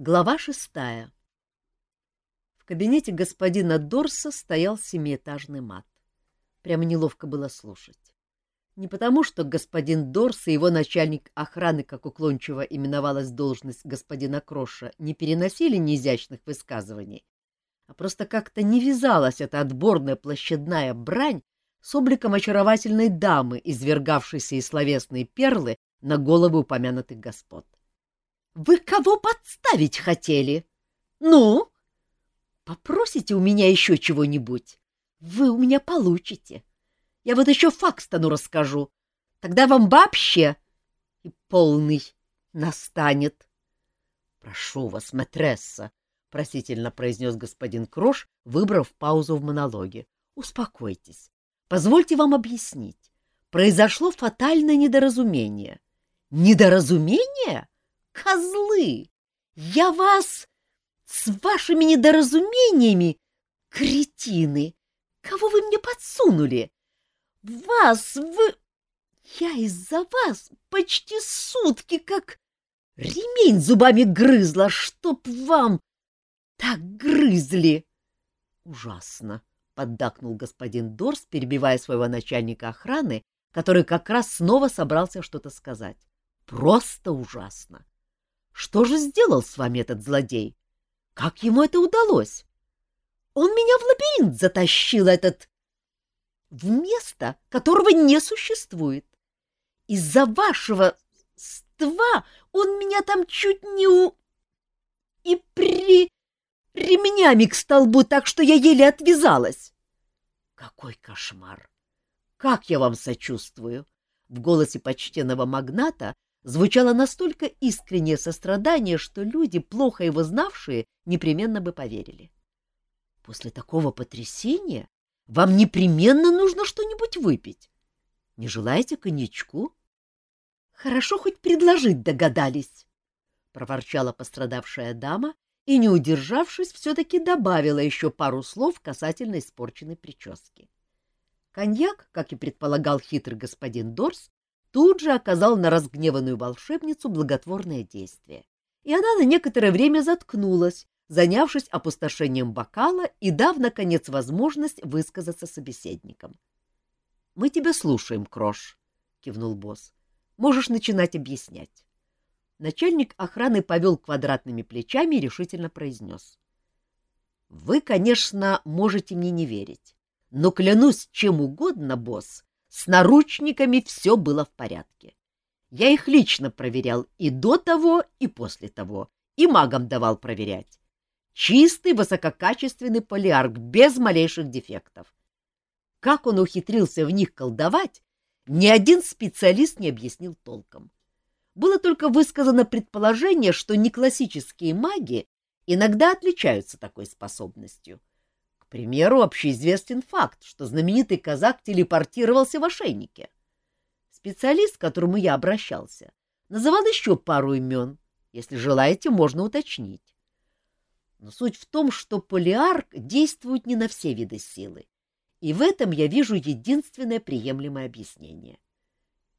Глава шестая. В кабинете господина Дорса стоял семиэтажный мат. Прямо неловко было слушать. Не потому, что господин Дорс и его начальник охраны, как уклончиво именовалась должность господина Кроша, не переносили неизящных высказываний, а просто как-то не вязалась эта отборная площадная брань с обликом очаровательной дамы, извергавшейся из словесной перлы на головы упомянутых господ. Вы кого подставить хотели? Ну? Попросите у меня еще чего-нибудь. Вы у меня получите. Я вот еще Факстону расскажу. Тогда вам вообще и полный настанет. — Прошу вас, матресса, — просительно произнес господин Крош, выбрав паузу в монологе. — Успокойтесь. Позвольте вам объяснить. Произошло фатальное недоразумение. — Недоразумение? Козлы! Я вас с вашими недоразумениями, кретины! Кого вы мне подсунули? Вас вы... Я из-за вас почти сутки как ремень зубами грызла, чтоб вам так грызли. Ужасно, — поддакнул господин Дорс, перебивая своего начальника охраны, который как раз снова собрался что-то сказать. Просто ужасно. Что же сделал с вами этот злодей? Как ему это удалось? Он меня в лабиринт затащил, этот... В место, которого не существует. Из-за вашего ства он меня там чуть не у... И при... ремнями к столбу, так что я еле отвязалась. Какой кошмар! Как я вам сочувствую! В голосе почтенного магната звучало настолько искреннее сострадание, что люди, плохо его знавшие, непременно бы поверили. После такого потрясения вам непременно нужно что-нибудь выпить. Не желаете коньячку? Хорошо хоть предложить догадались, — проворчала пострадавшая дама и, не удержавшись, все-таки добавила еще пару слов касательно испорченной прически. Коньяк, как и предполагал хитрый господин Дорс, тут же оказал на разгневанную волшебницу благотворное действие, и она на некоторое время заткнулась, занявшись опустошением бокала и дав, наконец, возможность высказаться собеседникам. — Мы тебя слушаем, Крош, — кивнул босс. — Можешь начинать объяснять. Начальник охраны повел квадратными плечами и решительно произнес. — Вы, конечно, можете мне не верить, но клянусь чем угодно, босс, с наручниками все было в порядке. Я их лично проверял и до того, и после того, и магам давал проверять. Чистый высококачественный полиарк, без малейших дефектов. Как он ухитрился в них колдовать, ни один специалист не объяснил толком. Было только высказано предположение, что неклассические маги иногда отличаются такой способностью примеру, общеизвестен факт, что знаменитый казак телепортировался в ошейнике. Специалист, к которому я обращался, называл еще пару имен. Если желаете, можно уточнить. Но суть в том, что полиарк действует не на все виды силы, и в этом я вижу единственное приемлемое объяснение.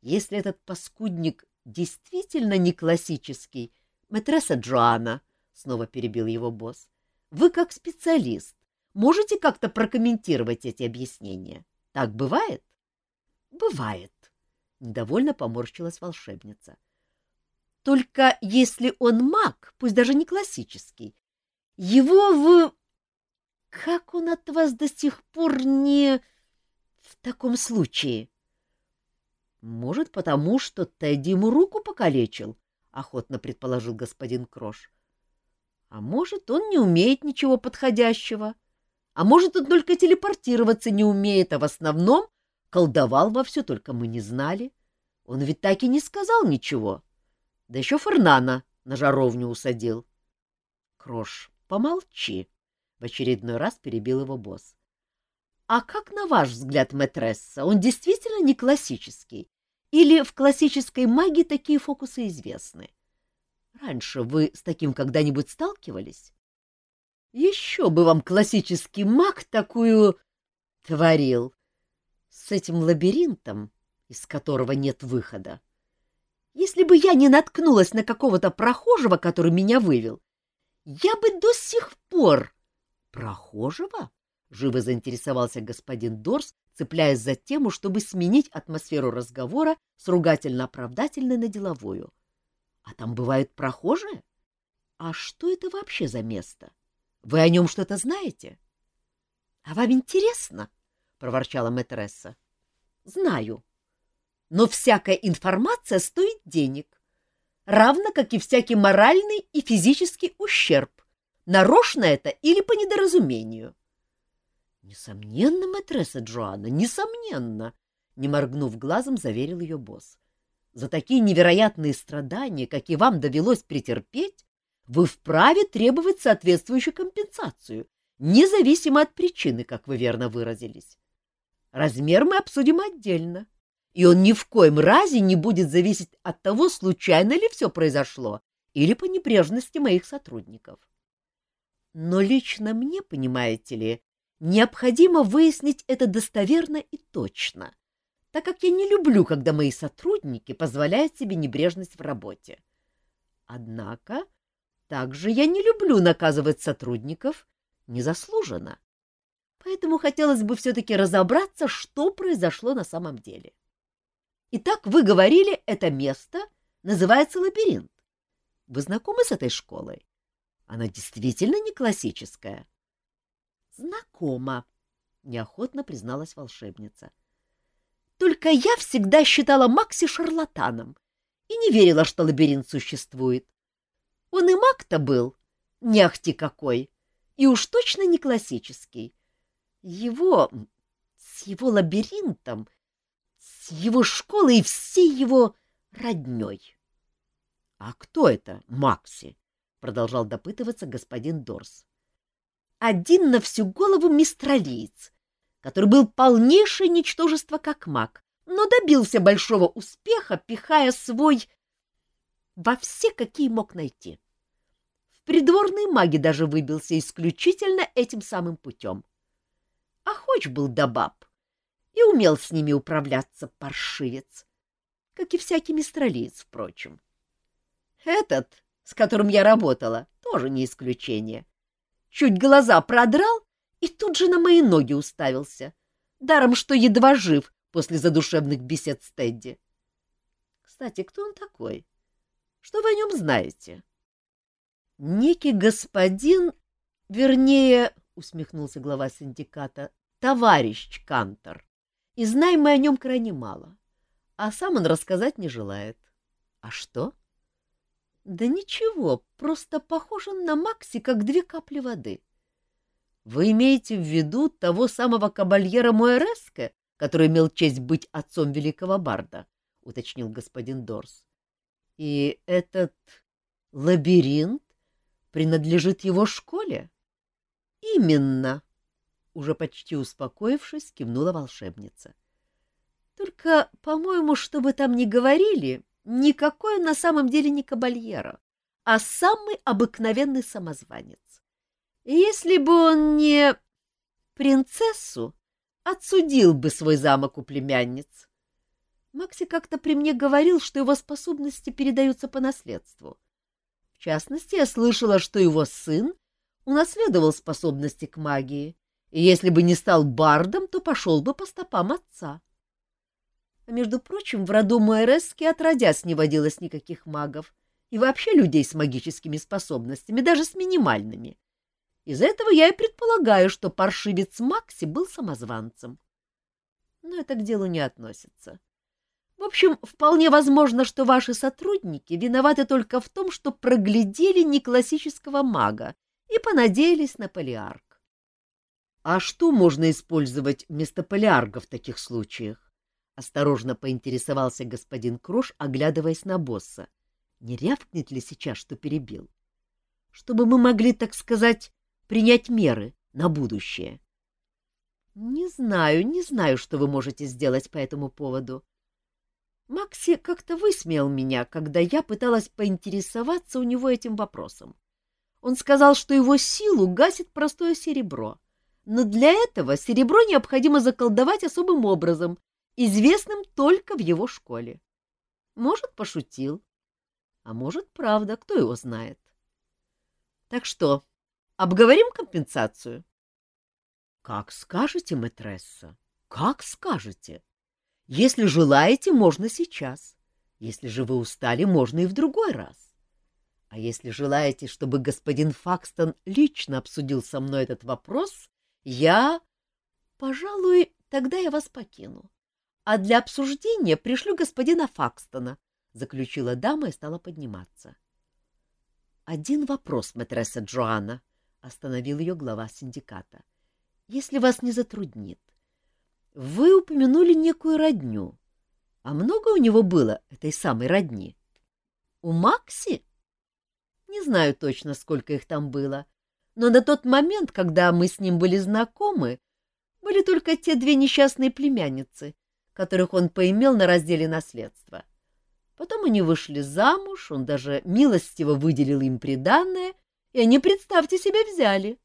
Если этот паскудник действительно не классический, мэтресса Джоанна, — снова перебил его босс, — вы как специалист Можете как-то прокомментировать эти объяснения? Так бывает? — Бывает, — недовольно поморщилась волшебница. — Только если он маг, пусть даже не классический, его в... Как он от вас до сих пор не... в таком случае? — Может, потому что Тедди ему руку покалечил, — охотно предположил господин Крош. — А может, он не умеет ничего подходящего. — а может, он только телепортироваться не умеет, а в основном колдовал вовсю, только мы не знали. Он ведь так и не сказал ничего. Да еще Фернана на жаровню усадил. — Крош, помолчи, — в очередной раз перебил его босс. — А как, на ваш взгляд, мэтресса, он действительно не классический? Или в классической магии такие фокусы известны? Раньше вы с таким когда-нибудь сталкивались? Еще бы вам классический маг такую творил. С этим лабиринтом, из которого нет выхода. Если бы я не наткнулась на какого-то прохожего, который меня вывел, Я бы до сих пор... Прохожего? Живо заинтересовался господин Дорс, цепляясь за тему, чтобы сменить атмосферу разговора с ругательно-оправдательной на деловую. А там бывают прохожие? А что это вообще за место? Вы о нем что-то знаете? — А вам интересно? — проворчала мэтресса. — Знаю. Но всякая информация стоит денег, равно как и всякий моральный и физический ущерб, нарочно это или по недоразумению. — Несомненно, мэтресса Джоанна, несомненно, — не моргнув глазом, заверил ее босс. — За такие невероятные страдания, какие вам довелось претерпеть, вы вправе требовать соответствующую компенсацию, независимо от причины, как вы верно выразились. Размер мы обсудим отдельно, и он ни в коем разе не будет зависеть от того, случайно ли все произошло или по небрежности моих сотрудников. Но лично мне, понимаете ли, необходимо выяснить это достоверно и точно, так как я не люблю, когда мои сотрудники позволяют себе небрежность в работе. Однако также я не люблю наказывать сотрудников незаслуженно. Поэтому хотелось бы все-таки разобраться, что произошло на самом деле. Итак, вы говорили, это место называется лабиринт. Вы знакомы с этой школой? Она действительно не классическая. Знакома, неохотно призналась волшебница. Только я всегда считала Макси шарлатаном и не верила, что лабиринт существует. Он и маг-то был, не ахти какой, и уж точно не классический. Его... с его лабиринтом, с его школой и всей его родней. — А кто это, Макси? — продолжал допытываться господин Дорс. — Один на всю голову мистралиец, который был полнейшее ничтожество как маг, но добился большого успеха, пихая свой во все, какие мог найти. В придворные маги даже выбился исключительно этим самым путем. Хоть был до баб, и умел с ними управляться паршивец, как и всякий мистралиец, впрочем. Этот, с которым я работала, тоже не исключение. Чуть глаза продрал и тут же на мои ноги уставился, даром что едва жив после задушевных бесед с Тедди. Кстати, кто он такой? — что вы о нем знаете? — Некий господин, вернее, — усмехнулся глава синдиката, — товарищ Кантор. И знаем мы о нем крайне мало. А сам он рассказать не желает. — А что? — Да ничего, просто похож он на Макси, как две капли воды. — Вы имеете в виду того самого кабальера Муэреске, который имел честь быть отцом великого барда? — уточнил господин Дорс. И этот лабиринт принадлежит его школе? — Именно, — уже почти успокоившись, кивнула волшебница. — Только, по-моему, что бы там ни говорили, никакой на самом деле не кабальера, а самый обыкновенный самозванец. Если бы он не принцессу, отсудил бы свой замок у племянниц. Макси как-то при мне говорил, что его способности передаются по наследству. В частности, я слышала, что его сын унаследовал способности к магии, и если бы не стал бардом, то пошел бы по стопам отца. А между прочим, в роду Муэрески отродясь не водилось никаких магов, и вообще людей с магическими способностями, даже с минимальными. Из этого я и предполагаю, что паршивец Макси был самозванцем. Но это к делу не относится. В общем, вполне возможно, что ваши сотрудники виноваты только в том, что проглядели неклассического мага и понадеялись на полиарг. А что можно использовать вместо полиарга в таких случаях? Осторожно поинтересовался господин Крош, оглядываясь на босса. Не рявкнет ли сейчас, что перебил? Чтобы мы могли, так сказать, принять меры на будущее. — Не знаю, не знаю, что вы можете сделать по этому поводу, Макси как-то высмеял меня, когда я пыталась поинтересоваться у него этим вопросом. Он сказал, что его силу гасит простое серебро, но для этого серебро необходимо заколдовать особым образом, известным только в его школе. Может, пошутил, а может, правда, кто его знает. Так что, обговорим компенсацию? — Как скажете, мэтресса, как скажете. Если желаете, можно сейчас. Если же вы устали, можно и в другой раз. А если желаете, чтобы господин Факстон лично обсудил со мной этот вопрос, я... Пожалуй, тогда я вас покину. А для обсуждения пришлю господина Факстона, — заключила дама и стала подниматься. — Один вопрос, матресса Джоанна, — остановил ее глава синдиката. — Если вас не затруднит. Вы упомянули некую родню. А много у него было этой самой родни? — У Макси? Не знаю точно, сколько их там было, но на тот момент, когда мы с ним были знакомы, были только те две несчастные племянницы, которых он поимел на разделе наследства. Потом они вышли замуж, он даже милостиво выделил им приданное, и они, представьте себе, взяли.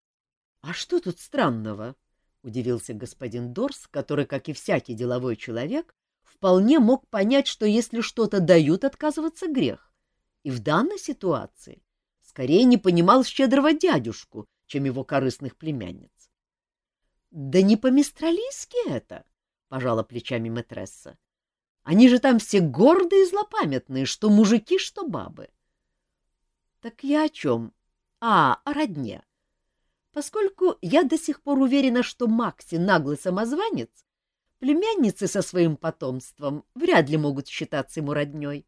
— А что тут странного? — удивился господин Дорс, который, как и всякий деловой человек, вполне мог понять, что если что-то дают, отказываться грех. И в данной ситуации скорее не понимал щедрого дядюшку, чем его корыстных племянниц. — Да не по-мистралийски это! — пожала плечами мэтресса. — Они же там все гордые и злопамятные, что мужики, что бабы. — Так я о чем? А, о родне. Поскольку я до сих пор уверена, что Макси наглый самозванец, племянницы со своим потомством вряд ли могут считаться ему родней.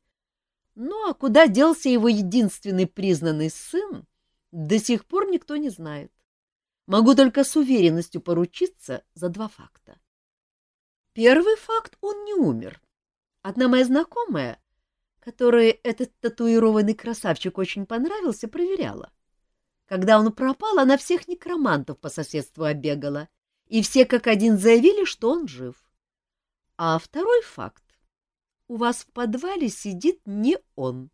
Ну, а куда делся его единственный признанный сын, до сих пор никто не знает. Могу только с уверенностью поручиться за два факта. Первый факт — он не умер. Одна моя знакомая, которой этот татуированный красавчик очень понравился, проверяла. Когда он пропал, она всех некромантов по соседству обегала, и все как один заявили, что он жив. А второй факт. У вас в подвале сидит не он.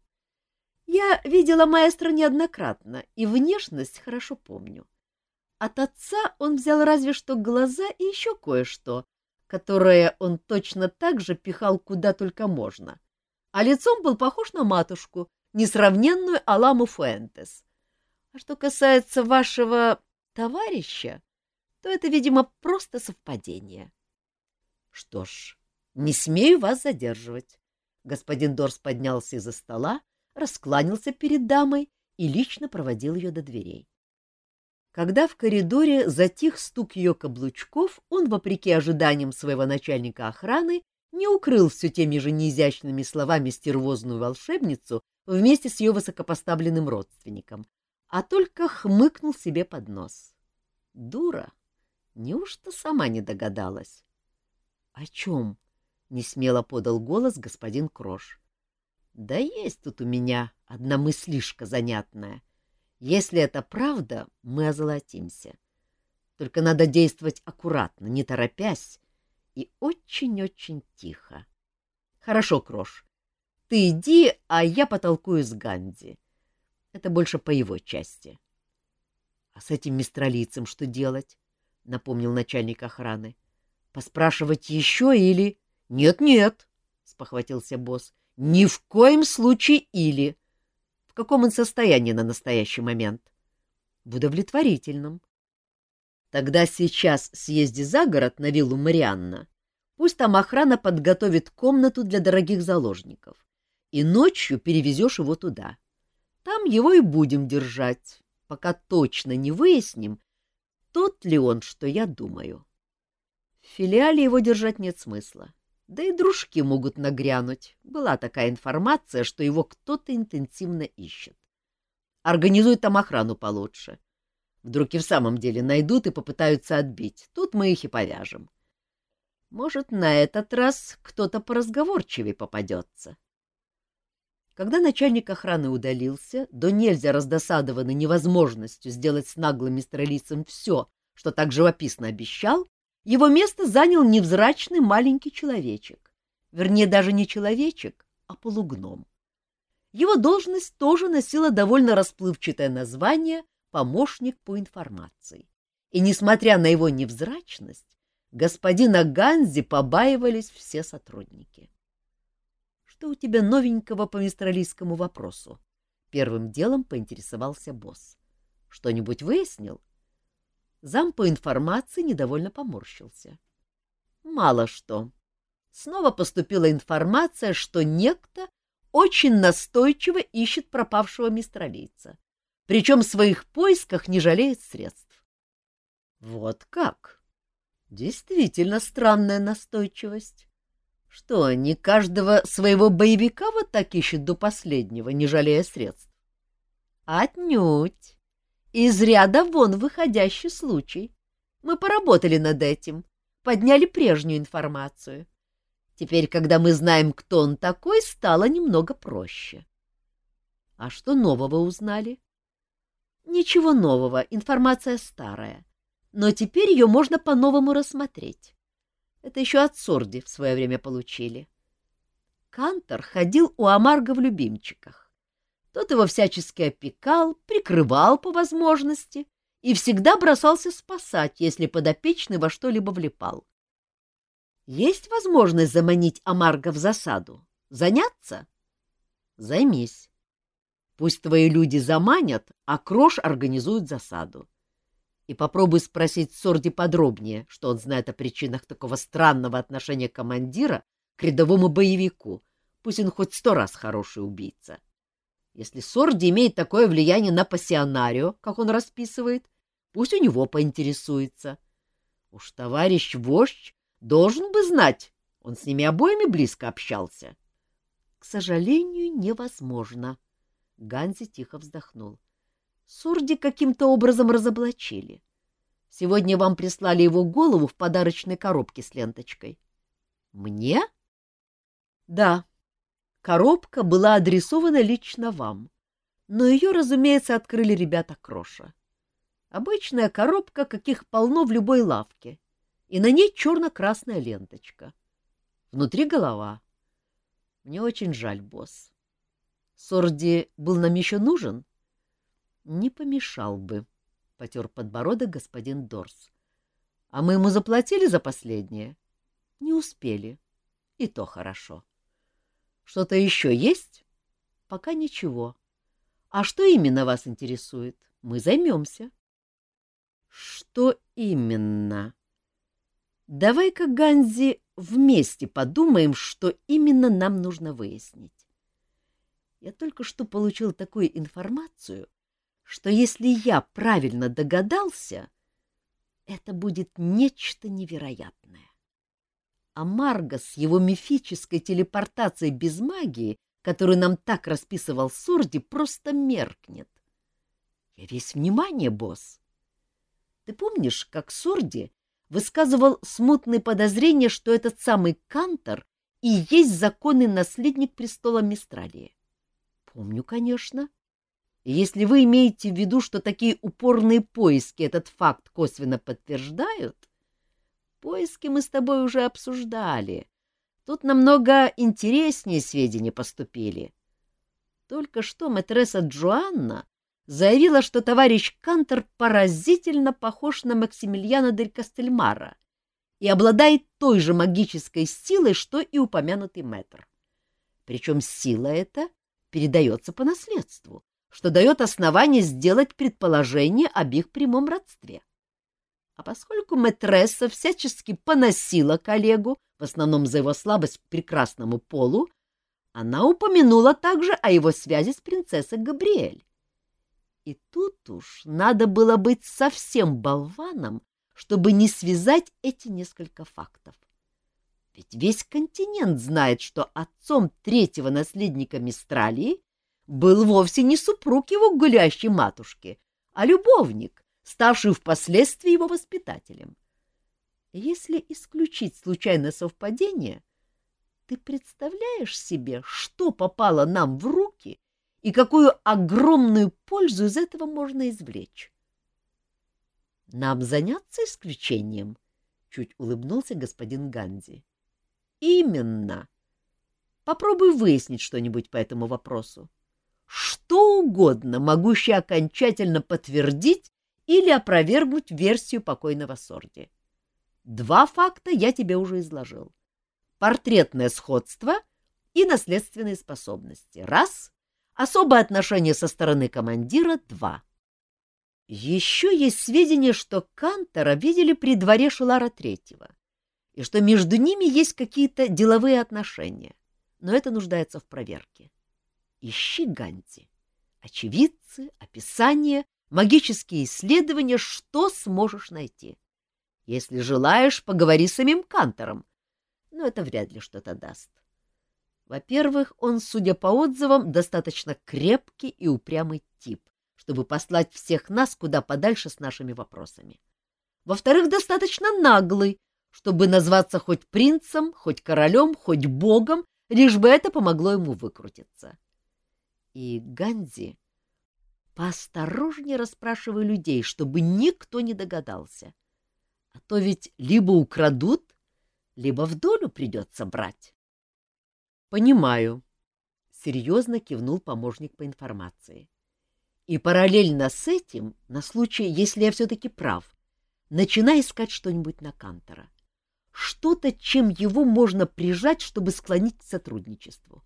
Я видела маэстро неоднократно, и внешность хорошо помню. От отца он взял разве что глаза и еще кое-что, которое он точно так же пихал куда только можно. А лицом был похож на матушку, несравненную Аламу Фуэнтес. Что касается вашего товарища, то это, видимо, просто совпадение. Что ж, не смею вас задерживать. Господин Дорс поднялся из-за стола, раскланялся перед дамой и лично проводил ее до дверей. Когда в коридоре затих стук ее каблучков, он, вопреки ожиданиям своего начальника охраны, не укрыл все теми же неизящными словами стервозную волшебницу вместе с ее высокопоставленным родственником, а только хмыкнул себе под нос. Дура! Неужто сама не догадалась? — О чем? — несмело подал голос господин Крош. — Да есть тут у меня одна мыслишка занятная. Если это правда, мы озолотимся. Только надо действовать аккуратно, не торопясь и очень-очень тихо. Хорошо, Крош, ты иди, а я потолкую с Ганди. Это больше по его части. — А с этим мистралийцем что делать? — напомнил начальник охраны. — Поспрашивать еще или... — Нет-нет, — спохватился босс, — ни в коем случае или каком он состоянии на настоящий момент? В удовлетворительном. Тогда сейчас съезди за город на виллу Марианна. Пусть там охрана подготовит комнату для дорогих заложников. И ночью перевезешь его туда. Там его и будем держать, пока точно не выясним, тот ли он, что я думаю. В филиале его держать нет смысла. Да и дружки могут нагрянуть. Была такая информация, что его кто-то интенсивно ищет. Организуй там охрану получше. Вдруг и в самом деле найдут и попытаются отбить. Тут мы их и повяжем. Может, на этот раз кто-то поразговорчивее попадется. Когда начальник охраны удалился, до нельзя раздосадованный невозможностью сделать с наглым мистралицем все, что так живописно обещал, его место занял невзрачный маленький человечек. Вернее, даже не человечек, а полугном. Его должность тоже носила довольно расплывчатое название «помощник по информации». И, несмотря на его невзрачность, господина Ганзи побаивались все сотрудники. — Что у тебя новенького по мистралийскому вопросу? Первым делом поинтересовался босс. Что-нибудь выяснил? Зам по информации недовольно поморщился. Мало что. Снова поступила информация, что некто очень настойчиво ищет пропавшего мистралийца. Причем в своих поисках не жалеет средств. Вот как? Действительно странная настойчивость. Что, не каждого своего боевика вот так ищет до последнего, не жалея средств? Отнюдь. Из ряда вон выходящий случай. Мы поработали над этим, подняли прежнюю информацию. Теперь, когда мы знаем, кто он такой, стало немного проще. А что нового узнали? Ничего нового, информация старая. Но теперь ее можно по-новому рассмотреть. Это еще от Сорди в свое время получили. Кантор ходил у Амарга в любимчиках. Тот его всячески опекал, прикрывал по возможности и всегда бросался спасать, если подопечный во что-либо влипал. Есть возможность заманить Амарга в засаду? Заняться? Займись. Пусть твои люди заманят, а Крош организует засаду и попробуй спросить Сорди подробнее, что он знает о причинах такого странного отношения командира к рядовому боевику, пусть он хоть сто раз хороший убийца. Если Сорди имеет такое влияние на пассионарио, как он расписывает, пусть у него поинтересуется. Уж товарищ вождь должен бы знать, он с ними обоими близко общался. — К сожалению, невозможно. Ганзи тихо вздохнул. Сурди каким-то образом разоблачили. Сегодня вам прислали его голову в подарочной коробке с ленточкой. — Мне? — Да. Коробка была адресована лично вам, но ее, разумеется, открыли ребята Кроша. Обычная коробка, каких полно в любой лавке, и на ней черно-красная ленточка. Внутри голова. Мне очень жаль, босс. Сорди был нам еще нужен? Не помешал бы, — потер подбородок господин Дорс. — А мы ему заплатили за последнее? — Не успели. И то хорошо. — Что-то еще есть? — Пока ничего. А что именно вас интересует? Мы займемся. — Что именно? Давай-ка, Ганзи, вместе подумаем, что именно нам нужно выяснить. Я только что получил такую информацию, что если я правильно догадался, это будет нечто невероятное. А Марго с его мифической телепортацией без магии, которую нам так расписывал Сорди, просто меркнет. Я весь внимание, босс. Ты помнишь, как Сорди высказывал смутные подозрения, что этот самый Кантор и есть законный наследник престола Мистралии? Помню, конечно. Если вы имеете в виду, что такие упорные поиски этот факт косвенно подтверждают, поиски мы с тобой уже обсуждали. Тут намного интереснее сведения поступили. Только что мэтресса Джоанна заявила, что товарищ Кантер поразительно похож на Максимилиана дель Кастельмара и обладает той же магической силой, что и упомянутый мэтр. Причем сила эта передается по наследству, что дает основание сделать предположение об их прямом родстве. А поскольку мэтресса всячески поносила коллегу, в основном за его слабость к прекрасному полу, она упомянула также о его связи с принцессой Габриэль. И тут уж надо было быть совсем болваном, чтобы не связать эти несколько фактов. Ведь весь континент знает, что отцом третьего наследника Мистралии был вовсе не супруг его гулящей матушки, а любовник, ставший впоследствии его воспитателем. Если исключить случайное совпадение, ты представляешь себе, что попало нам в руки и какую огромную пользу из этого можно извлечь? Нам заняться исключением, — чуть улыбнулся господин Ганди. Именно. Попробуй выяснить что-нибудь по этому вопросу. Что угодно, могущее окончательно подтвердить или опровергнуть версию покойного Сорди. Два факта я тебе уже изложил. Портретное сходство и наследственные способности. Раз. Особое отношение со стороны командира — два. Еще есть сведения, что Кантора видели при дворе Шелара Третьего, и что между ними есть какие-то деловые отношения, но это нуждается в проверке. Ищи Ганди. Очевидцы, описания, магические исследования, что сможешь найти. Если желаешь, поговори с самим Кантором, но это вряд ли что-то даст. Во-первых, он, судя по отзывам, достаточно крепкий и упрямый тип, чтобы послать всех нас куда подальше с нашими вопросами. Во-вторых, достаточно наглый, чтобы назваться хоть принцем, хоть королем, хоть богом, лишь бы это помогло ему выкрутиться. И Ганзи, поосторожнее расспрашивай людей, чтобы никто не догадался. А то ведь либо украдут, либо в долю придется брать. — Понимаю, — серьезно кивнул помощник по информации. И параллельно с этим, на случай, если я все-таки прав, начинай искать что-нибудь на Кантора. Что-то, чем его можно прижать, чтобы склонить к сотрудничеству.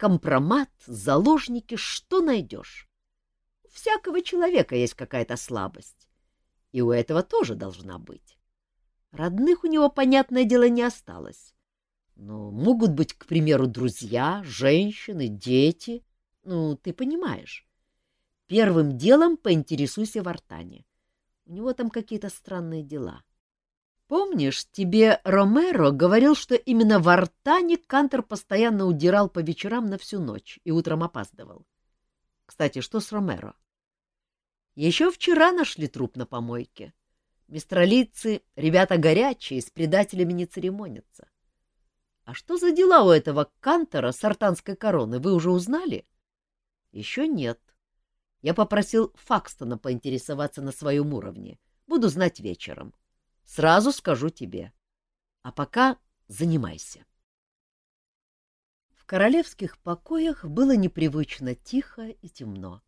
Компромат, заложники, что найдешь. У всякого человека есть какая-то слабость. И у этого тоже должна быть. Родных у него, понятное дело, не осталось. Но могут быть, к примеру, друзья, женщины, дети. Ну, ты понимаешь. Первым делом поинтересуйся в Артане. У него там какие-то странные дела. Помнишь, тебе Ромеро говорил, что именно в Артане Кантер постоянно удирал по вечерам на всю ночь и утром опаздывал? Кстати, что с Ромеро? Еще вчера нашли труп на помойке. Мистралийцы — ребята горячие, с предателями не церемонятся. А что за дела у этого Кантера с артанской короны, вы уже узнали? Еще нет. Я попросил Факстона поинтересоваться на своем уровне. Буду знать вечером. Сразу скажу тебе. А пока занимайся. В королевских покоях было непривычно тихо и темно.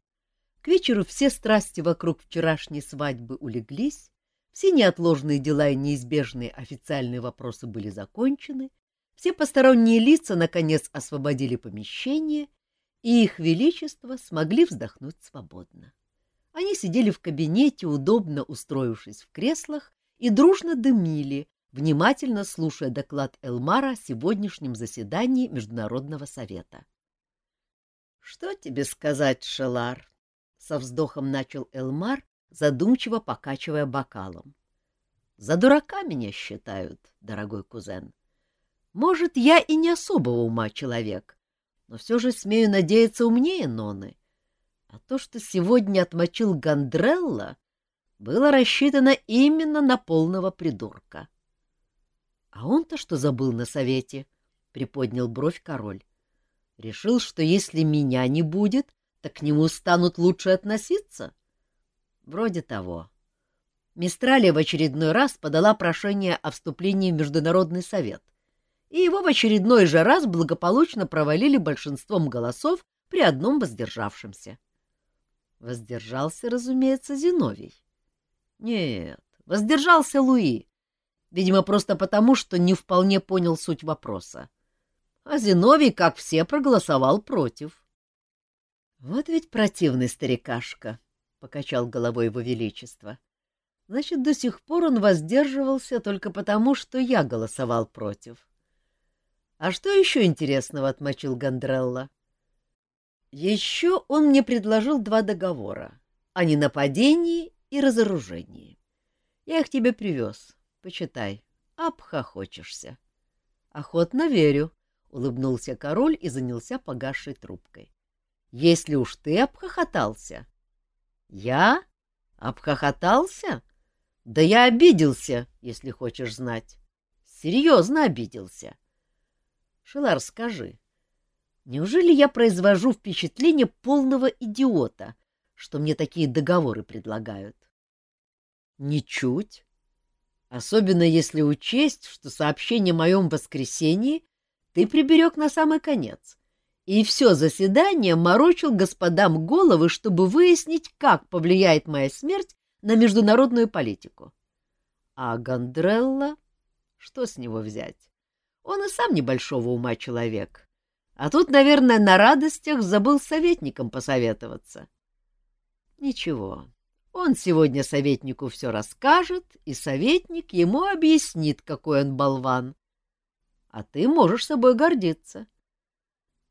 К вечеру все страсти вокруг вчерашней свадьбы улеглись, все неотложные дела и неизбежные официальные вопросы были закончены, все посторонние лица, наконец, освободили помещение, и их величество смогли вздохнуть свободно. Они сидели в кабинете, удобно устроившись в креслах, и дружно дымили, внимательно слушая доклад Элмара о сегодняшнем заседании Международного совета. — Что тебе сказать, Шелар? — со вздохом начал Элмар, задумчиво покачивая бокалом. — За дурака меня считают, дорогой кузен. Может, я и не особого ума человек, но все же смею надеяться умнее Ноны. А то, что сегодня отмочил Гандрелла, было рассчитано именно на полного придурка. — А он-то что забыл на совете? — приподнял бровь король. — Решил, что если меня не будет, так к нему станут лучше относиться? — Вроде того. Мистралия в очередной раз подала прошение о вступлении в Международный совет и его в очередной же раз благополучно провалили большинством голосов при одном воздержавшемся. Воздержался, разумеется, Зиновий. Нет, воздержался Луи, видимо, просто потому, что не вполне понял суть вопроса. А Зиновий, как все, проголосовал против. — Вот ведь противный старикашка, — покачал головой его величество. — Значит, до сих пор он воздерживался только потому, что я голосовал против. — а что еще интересного отмочил Гандрелла? Еще он мне предложил два договора о ненападении и разоружении. Я их тебе привез. Почитай. Обхохочешься. — Охотно верю, — улыбнулся король и занялся погасшей трубкой. — Если уж ты обхохотался. — Я? Обхохотался? Да я обиделся, если хочешь знать. Серьезно обиделся. Шилар, скажи, неужели я произвожу впечатление полного идиота, что мне такие договоры предлагают? Ничуть. Особенно если учесть, что сообщение о моем воскресении ты приберег на самый конец. И все заседание морочил господам головы, чтобы выяснить, как повлияет моя смерть на международную политику. А Гандрелла... Что с него взять? Он и сам небольшого ума человек, А тут, наверное, на радостях забыл советником посоветоваться. Ничего, он сегодня советнику все расскажет, и советник ему объяснит, какой он болван. А ты можешь собой гордиться.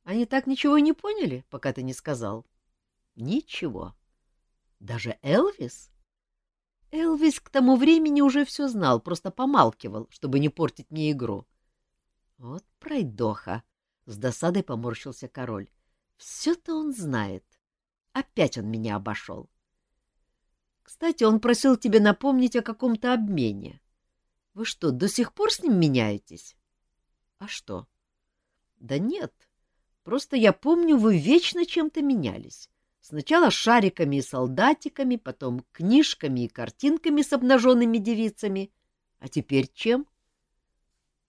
Они так ничего не поняли, пока ты не сказал. Ничего. Даже Элвис? Элвис к тому времени уже все знал, просто помалкивал, чтобы не портить мне игру. Вот пройдоха! — с досадой поморщился король. Все-то он знает. Опять он меня обошел. Кстати, он просил тебя напомнить о каком-то обмене. Вы что, до сих пор с ним меняетесь? А что? Да нет, просто я помню, вы вечно чем-то менялись. Сначала шариками и солдатиками, потом книжками и картинками с обнаженными девицами. А теперь чем?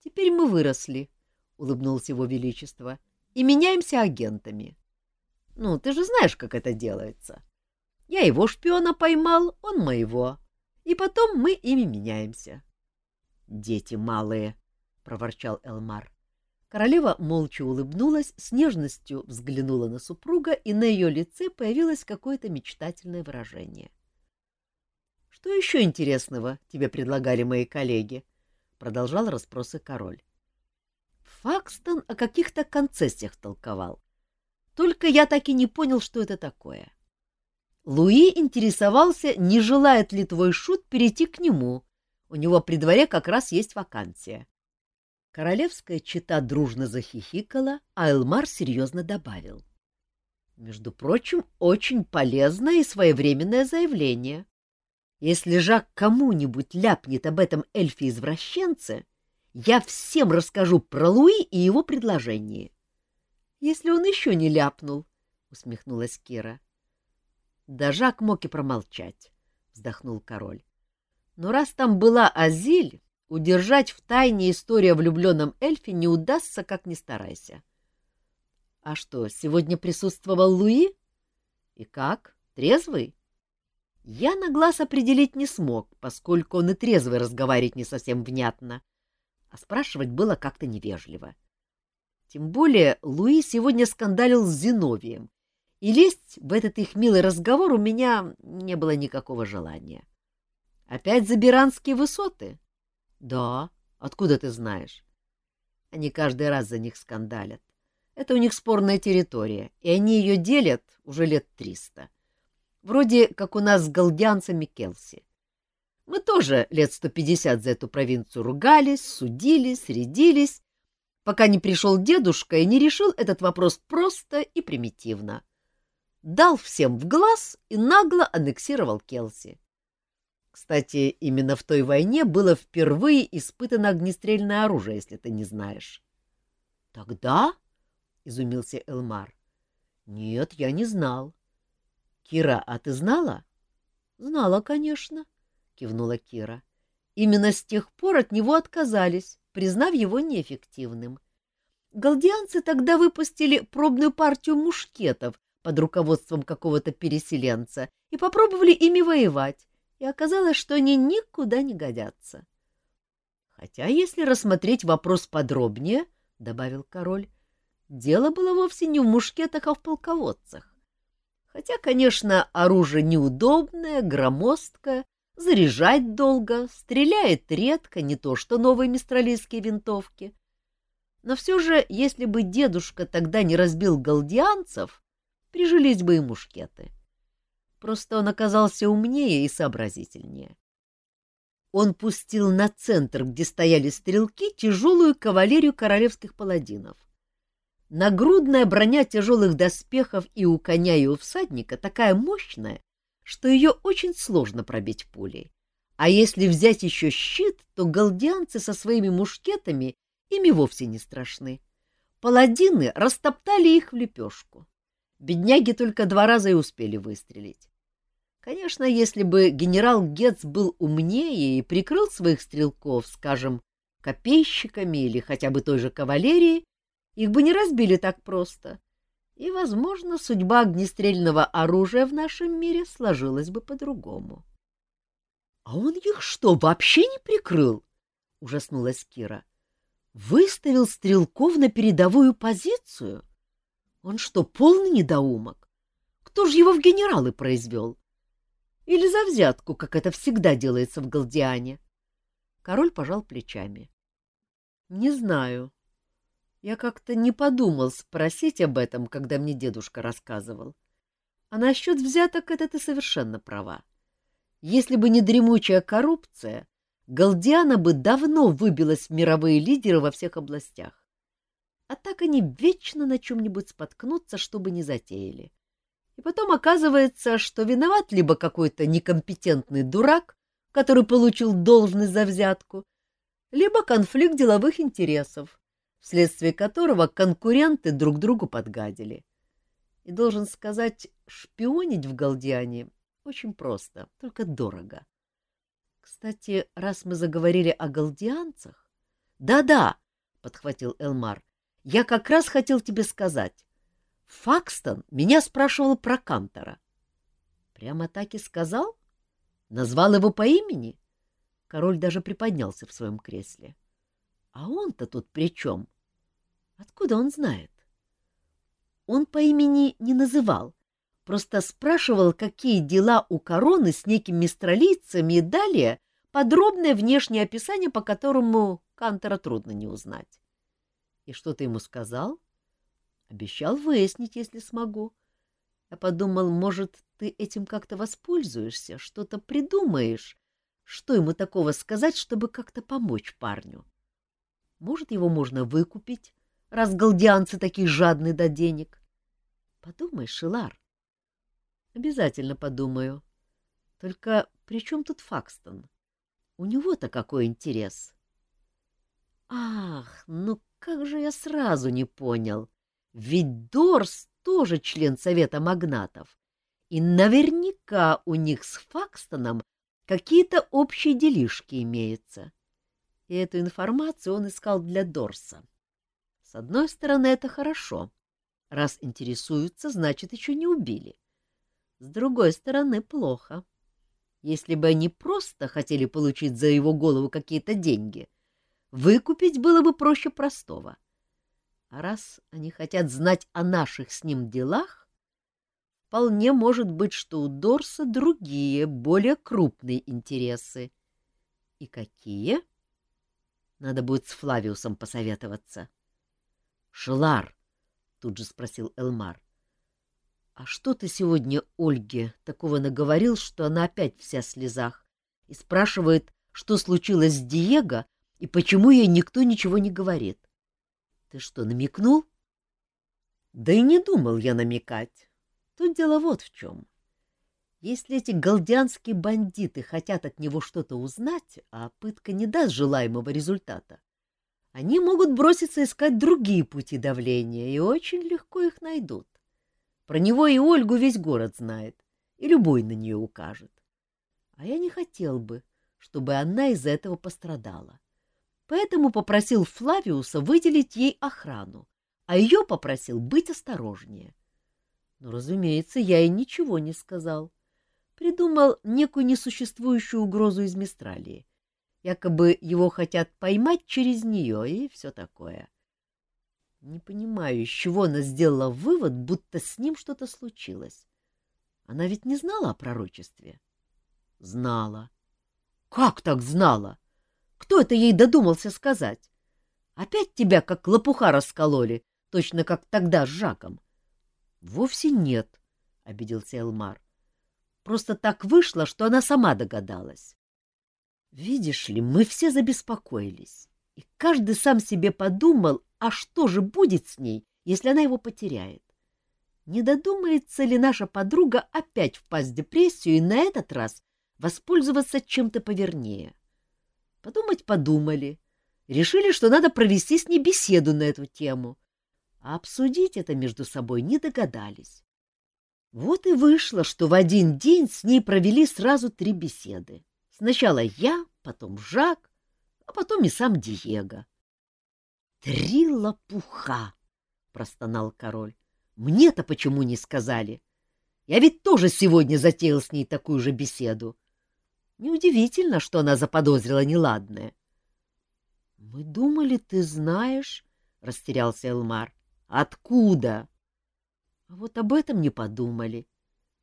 Теперь мы выросли, — улыбнулся его величество, — и меняемся агентами. Ну, ты же знаешь, как это делается. Я его шпиона поймал, он моего. И потом мы ими меняемся. — Дети малые, — проворчал Элмар. Королева молча улыбнулась, с нежностью взглянула на супруга, и на ее лице появилось какое-то мечтательное выражение. — Что еще интересного тебе предлагали мои коллеги? — продолжал расспросы король. Факстон о каких-то концессиях толковал. Только я так и не понял, что это такое. Луи интересовался, не желает ли твой шут перейти к нему. У него при дворе как раз есть вакансия. Королевская чета дружно захихикала, а Элмар серьезно добавил. Между прочим, очень полезное и своевременное заявление. Если Жак кому-нибудь ляпнет об этом эльфе-извращенце, я всем расскажу про Луи и его предложение. — Если он еще не ляпнул, — усмехнулась Кира. — Да Жак мог и промолчать, — вздохнул король. Но раз там была Азиль, Удержать в тайне историю о влюбленном эльфе не удастся, как ни старайся. — А что, сегодня присутствовал Луи? — И как? Трезвый? Я на глаз определить не смог, поскольку он и трезвый разговаривать не совсем внятно, а спрашивать было как-то невежливо. Тем более Луи сегодня скандалил с Зиновием, и лезть в этот их милый разговор у меня не было никакого желания. Опять забиранские высоты? Да, откуда ты знаешь? Они каждый раз за них скандалят. Это у них спорная территория, и они ее делят уже лет триста. Вроде как у нас с галдянцами Келси. Мы тоже лет сто пятьдесят за эту провинцию ругались, судились, рядились, пока не пришел дедушка и не решил этот вопрос просто и примитивно. Дал всем в глаз и нагло аннексировал Келси. Кстати, именно в той войне было впервые испытано огнестрельное оружие, если ты не знаешь. — Тогда? — изумился Элмар. — Нет, я не знал. — Кира, а ты знала? — Знала, конечно, — кивнула Кира. Именно с тех пор от него отказались, признав его неэффективным. Галдианцы тогда выпустили пробную партию мушкетов под руководством какого-то переселенца и попробовали ими воевать, и оказалось, что они никуда не годятся. Хотя, если рассмотреть вопрос подробнее, — добавил король, — дело было вовсе не в мушкетах, а в полководцах. Хотя, конечно, оружие неудобное, громоздкое, заряжать долго, стреляет редко, не то что новые мистралийские винтовки. Но все же, если бы дедушка тогда не разбил галдианцев, прижились бы и мушкеты. — Просто он оказался умнее и сообразительнее. Он пустил на центр, где стояли стрелки, тяжелую кавалерию королевских паладинов. Нагрудная броня тяжелых доспехов и у коня, и у всадника такая мощная, что ее очень сложно пробить пулей. А если взять еще щит, то галдианцы со своими мушкетами ими вовсе не страшны. Паладины растоптали их в лепешку. Бедняги только два раза и успели выстрелить. Конечно, если бы генерал Гетц был умнее и прикрыл своих стрелков, скажем, копейщиками или хотя бы той же кавалерией, их бы не разбили так просто. И, возможно, судьба огнестрельного оружия в нашем мире сложилась бы по-другому. — А он их что, вообще не прикрыл? — ужаснулась Кира. — Выставил стрелков на передовую позицию? Он что, полный недоумок? Кто же его в генералы произвел? Или за взятку, как это всегда делается в Галдиане? Король пожал плечами. — Не знаю. Я как-то не подумал спросить об этом, когда мне дедушка рассказывал. А насчет взяток это ты совершенно права. Если бы не дремучая коррупция, Галдиана бы давно выбилась в мировые лидеры во всех областях. А так они вечно на чем-нибудь споткнутся, чтобы не затеяли. И потом оказывается, что виноват либо какой-то некомпетентный дурак, который получил должность за взятку, либо конфликт деловых интересов, вследствие которого конкуренты друг другу подгадили. И должен сказать, шпионить в Галдиане очень просто, только дорого. Кстати, раз мы заговорили о галдианцах... Да — Да-да, — подхватил Элмар, — я как раз хотел тебе сказать. Факстон меня спрашивал про Кантора. — Прямо так и сказал? Назвал его по имени? Король даже приподнялся в своем кресле. — А он-то тут при чем? Откуда он знает? Он по имени не называл, просто спрашивал, какие дела у короны с некими мистралийцами и далее подробное внешнее описание, по которому Кантора трудно не узнать. И что ты ему сказал? Обещал выяснить, если смогу. Я подумал, может, ты этим как-то воспользуешься, что-то придумаешь, что ему такого сказать, чтобы как-то помочь парню. Может, его можно выкупить, раз галдианцы такие жадные до денег. Подумай, Шилар. Обязательно подумаю. Только при чем тут Факстон? У него-то какой интерес? Ах, ну как же я сразу не понял. Ведь Дорс тоже член Совета магнатов. И наверняка у них с Факстоном какие-то общие делишки имеются. И эту информацию он искал для Дорса. С одной стороны, это хорошо. Раз интересуются, значит, еще не убили. С другой стороны, плохо. Если бы они просто хотели получить за его голову какие-то деньги, выкупить было бы проще простого. А раз они хотят знать о наших с ним делах, вполне может быть, что у Дорса другие, более крупные интересы. И какие? Надо будет с Флавиусом посоветоваться. — Шелар, — тут же спросил Элмар, — а что ты сегодня Ольге такого наговорил, что она опять вся в слезах и спрашивает, что случилось с Диего и почему ей никто ничего не говорит? Ты что, намекнул? Да и не думал я намекать. Тут дело вот в чем. Если эти галдианские бандиты хотят от него что-то узнать, а пытка не даст желаемого результата, они могут броситься искать другие пути давления и очень легко их найдут. Про него и Ольгу весь город знает, и любой на нее укажет. А я не хотел бы, чтобы она из-за этого пострадала. Поэтому попросил Флавиуса выделить ей охрану, а ее попросил быть осторожнее. Но, разумеется, я ей ничего не сказал. Придумал некую несуществующую угрозу из Мистралии, Якобы его хотят поймать через нее и все такое. Не понимаю, из чего она сделала вывод, будто с ним что-то случилось. Она ведь не знала о пророчестве. Знала. Как так знала? Кто это ей додумался сказать? Опять тебя как лопуха раскололи, точно как тогда с Жаком. Вовсе нет, — обиделся Элмар. Просто так вышло, что она сама догадалась. Видишь ли, мы все забеспокоились, и каждый сам себе подумал, а что же будет с ней, если она его потеряет? Не додумается ли наша подруга опять впасть в депрессию и на этот раз воспользоваться чем-то повернее? Подумать подумали, решили, что надо провести с ней беседу на эту тему, а обсудить это между собой не догадались. Вот и вышло, что в один день с ней провели сразу три беседы. Сначала я, потом Жак, а потом и сам Диего. — Три лопуха! — простонал король. — Мне-то почему не сказали? Я ведь тоже сегодня затеял с ней такую же беседу. Неудивительно, что она заподозрила неладное. — Мы думали, ты знаешь, — растерялся Элмар. — Откуда? А вот об этом не подумали.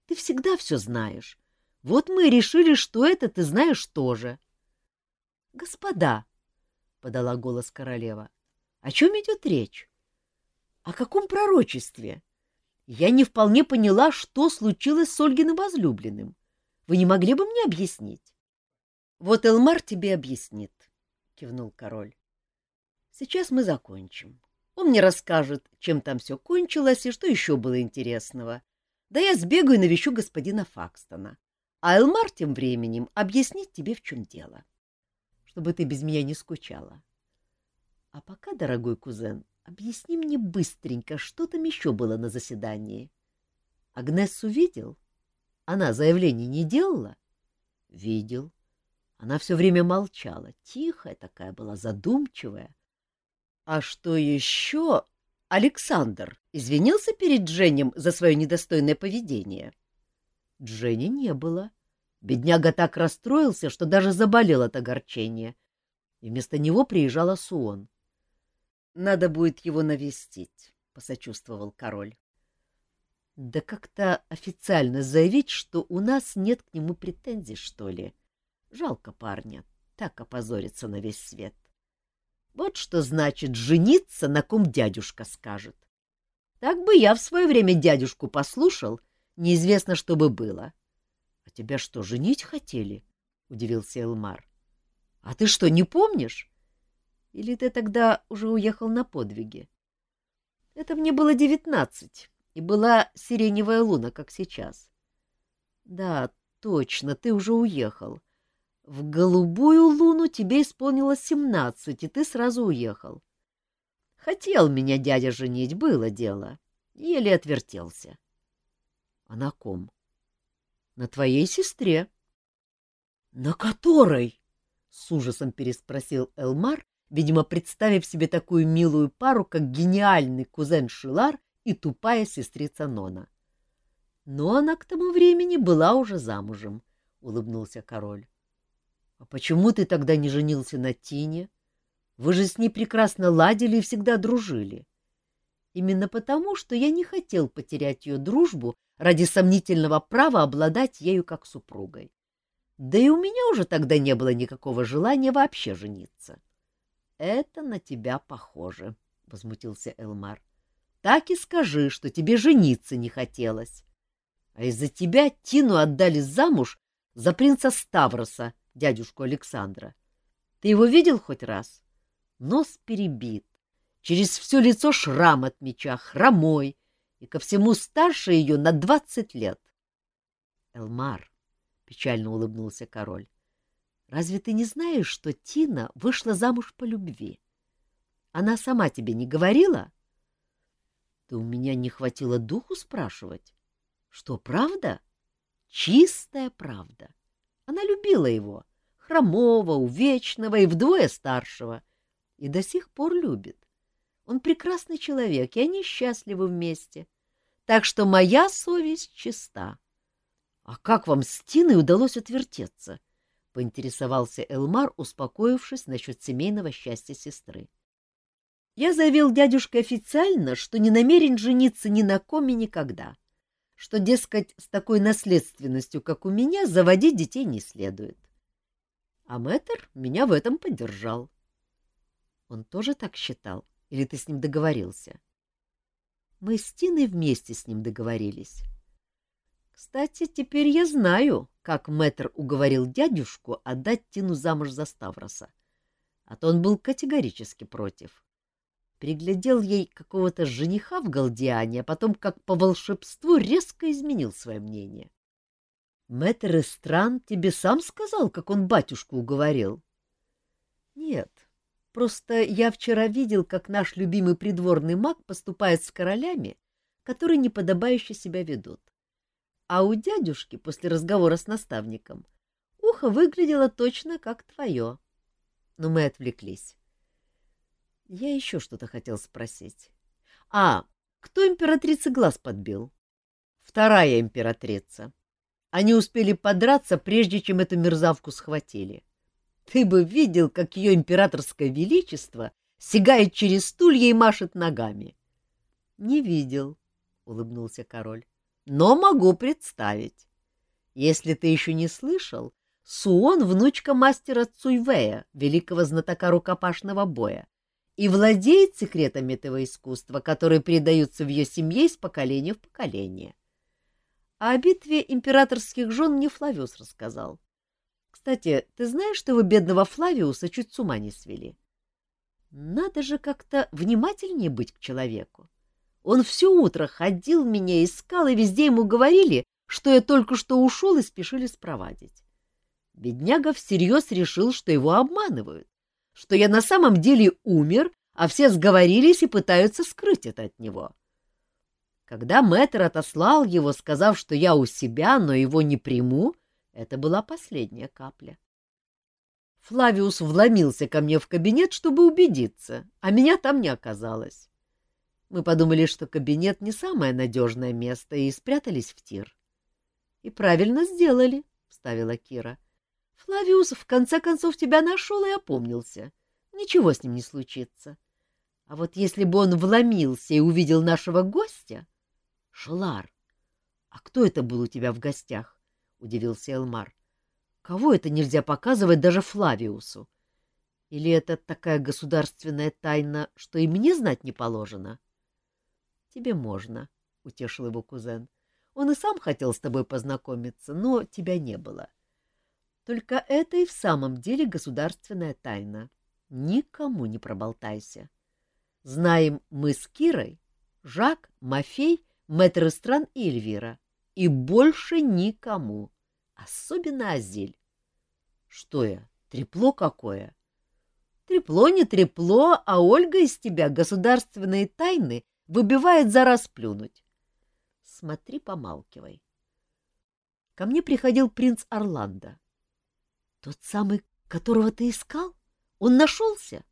Ты всегда все знаешь. Вот мы решили, что это ты знаешь тоже. — Господа, — подала голос королева, — о чем идет речь? О каком пророчестве? Я не вполне поняла, что случилось с Ольгиным возлюбленным. Вы не могли бы мне объяснить? — Вот Элмар тебе объяснит, — кивнул король. — Сейчас мы закончим. Он мне расскажет, чем там все кончилось и что еще было интересного. Да я сбегаю и навещу господина Факстона. А Элмар тем временем объяснит тебе, в чем дело. Чтобы ты без меня не скучала. А пока, дорогой кузен, объясни мне быстренько, что там еще было на заседании. Агнессу видел? Она заявление не делала? Видел. Она все время молчала, тихая такая была, задумчивая. А что еще? Александр извинился перед Дженем за свое недостойное поведение? Дженни не было. Бедняга так расстроился, что даже заболел от огорчения. И вместо него приезжала Суон. — Надо будет его навестить, — посочувствовал король. — Да как-то официально заявить, что у нас нет к нему претензий, что ли. Жалко парня, так опозорится на весь свет. — вот что значит жениться, на ком дядюшка скажет. Так бы я в свое время дядюшку послушал, неизвестно, что бы было. — А тебя что, женить хотели? — удивился Элмар. — А ты что, не помнишь? Или ты тогда уже уехал на подвиги? Это мне было девятнадцать, и была сиреневая луна, как сейчас. — Да, точно, ты уже уехал. В голубую луну тебе исполнилось семнадцать, и ты сразу уехал. Хотел меня дядя женить, было дело. Еле отвертелся. А на ком? На твоей сестре. На которой? С ужасом переспросил Элмар, видимо, представив себе такую милую пару, как гениальный кузен Шилар и тупая сестрица Нона. Но она к тому времени была уже замужем, — улыбнулся король. — А почему ты тогда не женился на Тине? Вы же с ней прекрасно ладили и всегда дружили. Именно потому, что я не хотел потерять ее дружбу ради сомнительного права обладать ею как супругой. Да и у меня уже тогда не было никакого желания вообще жениться. — Это на тебя похоже, — возмутился Элмар. — Так и скажи, что тебе жениться не хотелось. А из-за тебя Тину отдали замуж за принца Ставроса, дядюшку Александра. Ты его видел хоть раз? Нос перебит, через все лицо шрам от меча, хромой, и ко всему старше ее на двадцать лет. — Элмар, — печально улыбнулся король, — разве ты не знаешь, что Тина вышла замуж по любви? Она сама тебе не говорила? — Да у меня не хватило духу спрашивать. — Что, правда? — Чистая правда. Она любила его, хромого, увечного и вдвое старшего, и до сих пор любит. Он прекрасный человек, и они счастливы вместе. Так что моя совесть чиста. — А как вам с Тиной удалось отвертеться? — поинтересовался Элмар, успокоившись насчет семейного счастья сестры. Я заявил дядюшке официально, что не намерен жениться ни на ком и никогда, что, дескать, с такой наследственностью, как у меня, заводить детей не следует. А мэтр меня в этом поддержал. Он тоже так считал? Или ты с ним договорился? Мы с Тиной вместе с ним договорились. Кстати, теперь я знаю, как мэтр уговорил дядюшку отдать Тину замуж за Ставроса. А то он был категорически против. Приглядел ей какого-то жениха в Галдиане, а потом, как по волшебству, резко изменил свое мнение. Мэтр Эстран тебе сам сказал, как он батюшку уговорил? — Нет, просто я вчера видел, как наш любимый придворный маг поступает с королями, которые неподобающе себя ведут. А у дядюшки после разговора с наставником ухо выглядело точно как твое. Но мы отвлеклись. Я еще что-то хотел спросить. А, кто императрице глаз подбил? Вторая императрица. Они успели подраться, прежде чем эту мерзавку схватили. Ты бы видел, как ее императорское величество сигает через стулья и машет ногами. — Не видел, — улыбнулся король. Но могу представить. Если ты еще не слышал, Суон — внучка мастера Цуйвея, великого знатока рукопашного боя, и владеет секретами этого искусства, которые передаются в ее семье из поколения в поколение. А о битве императорских жен мне Флавиус рассказал. Кстати, ты знаешь, что его бедного Флавиуса чуть с ума не свели? Надо же как-то внимательнее быть к человеку. Он все утро ходил, меня искал, и везде ему говорили, что я только что ушел и спешили спровадить. Бедняга всерьез решил, что его обманывают, что я на самом деле умер, а все сговорились и пытаются скрыть это от него. Когда мэтр отослал его, сказав, что я у себя, но его не приму, это была последняя капля. Флавиус вломился ко мне в кабинет, чтобы убедиться, а меня там не оказалось. Мы подумали, что кабинет не самое надежное место, и спрятались в тир. — И правильно сделали, — вставила Кира. — Флавиус в конце концов тебя нашел и опомнился. Ничего с ним не случится. А вот если бы он вломился и увидел нашего гостя... — Шелар, а кто это был у тебя в гостях? — удивился Элмар. — Кого это нельзя показывать даже Флавиусу? Или это такая государственная тайна, что и мне знать не положено? — Тебе можно, — утешил его кузен. — он и сам хотел с тобой познакомиться, но тебя не было. Только это и в самом деле государственная тайна. Никому не проболтайся. Знаем мы с Кирой, Жак, Мафей, мэтр стран Эльвира. И больше никому. Особенно Азиль. Что я, трепло какое? Трепло не трепло, а Ольга из тебя государственные тайны выбивает за раз плюнуть. Смотри, помалкивай. Ко мне приходил принц Орландо. Тот самый, которого ты искал? Он нашелся?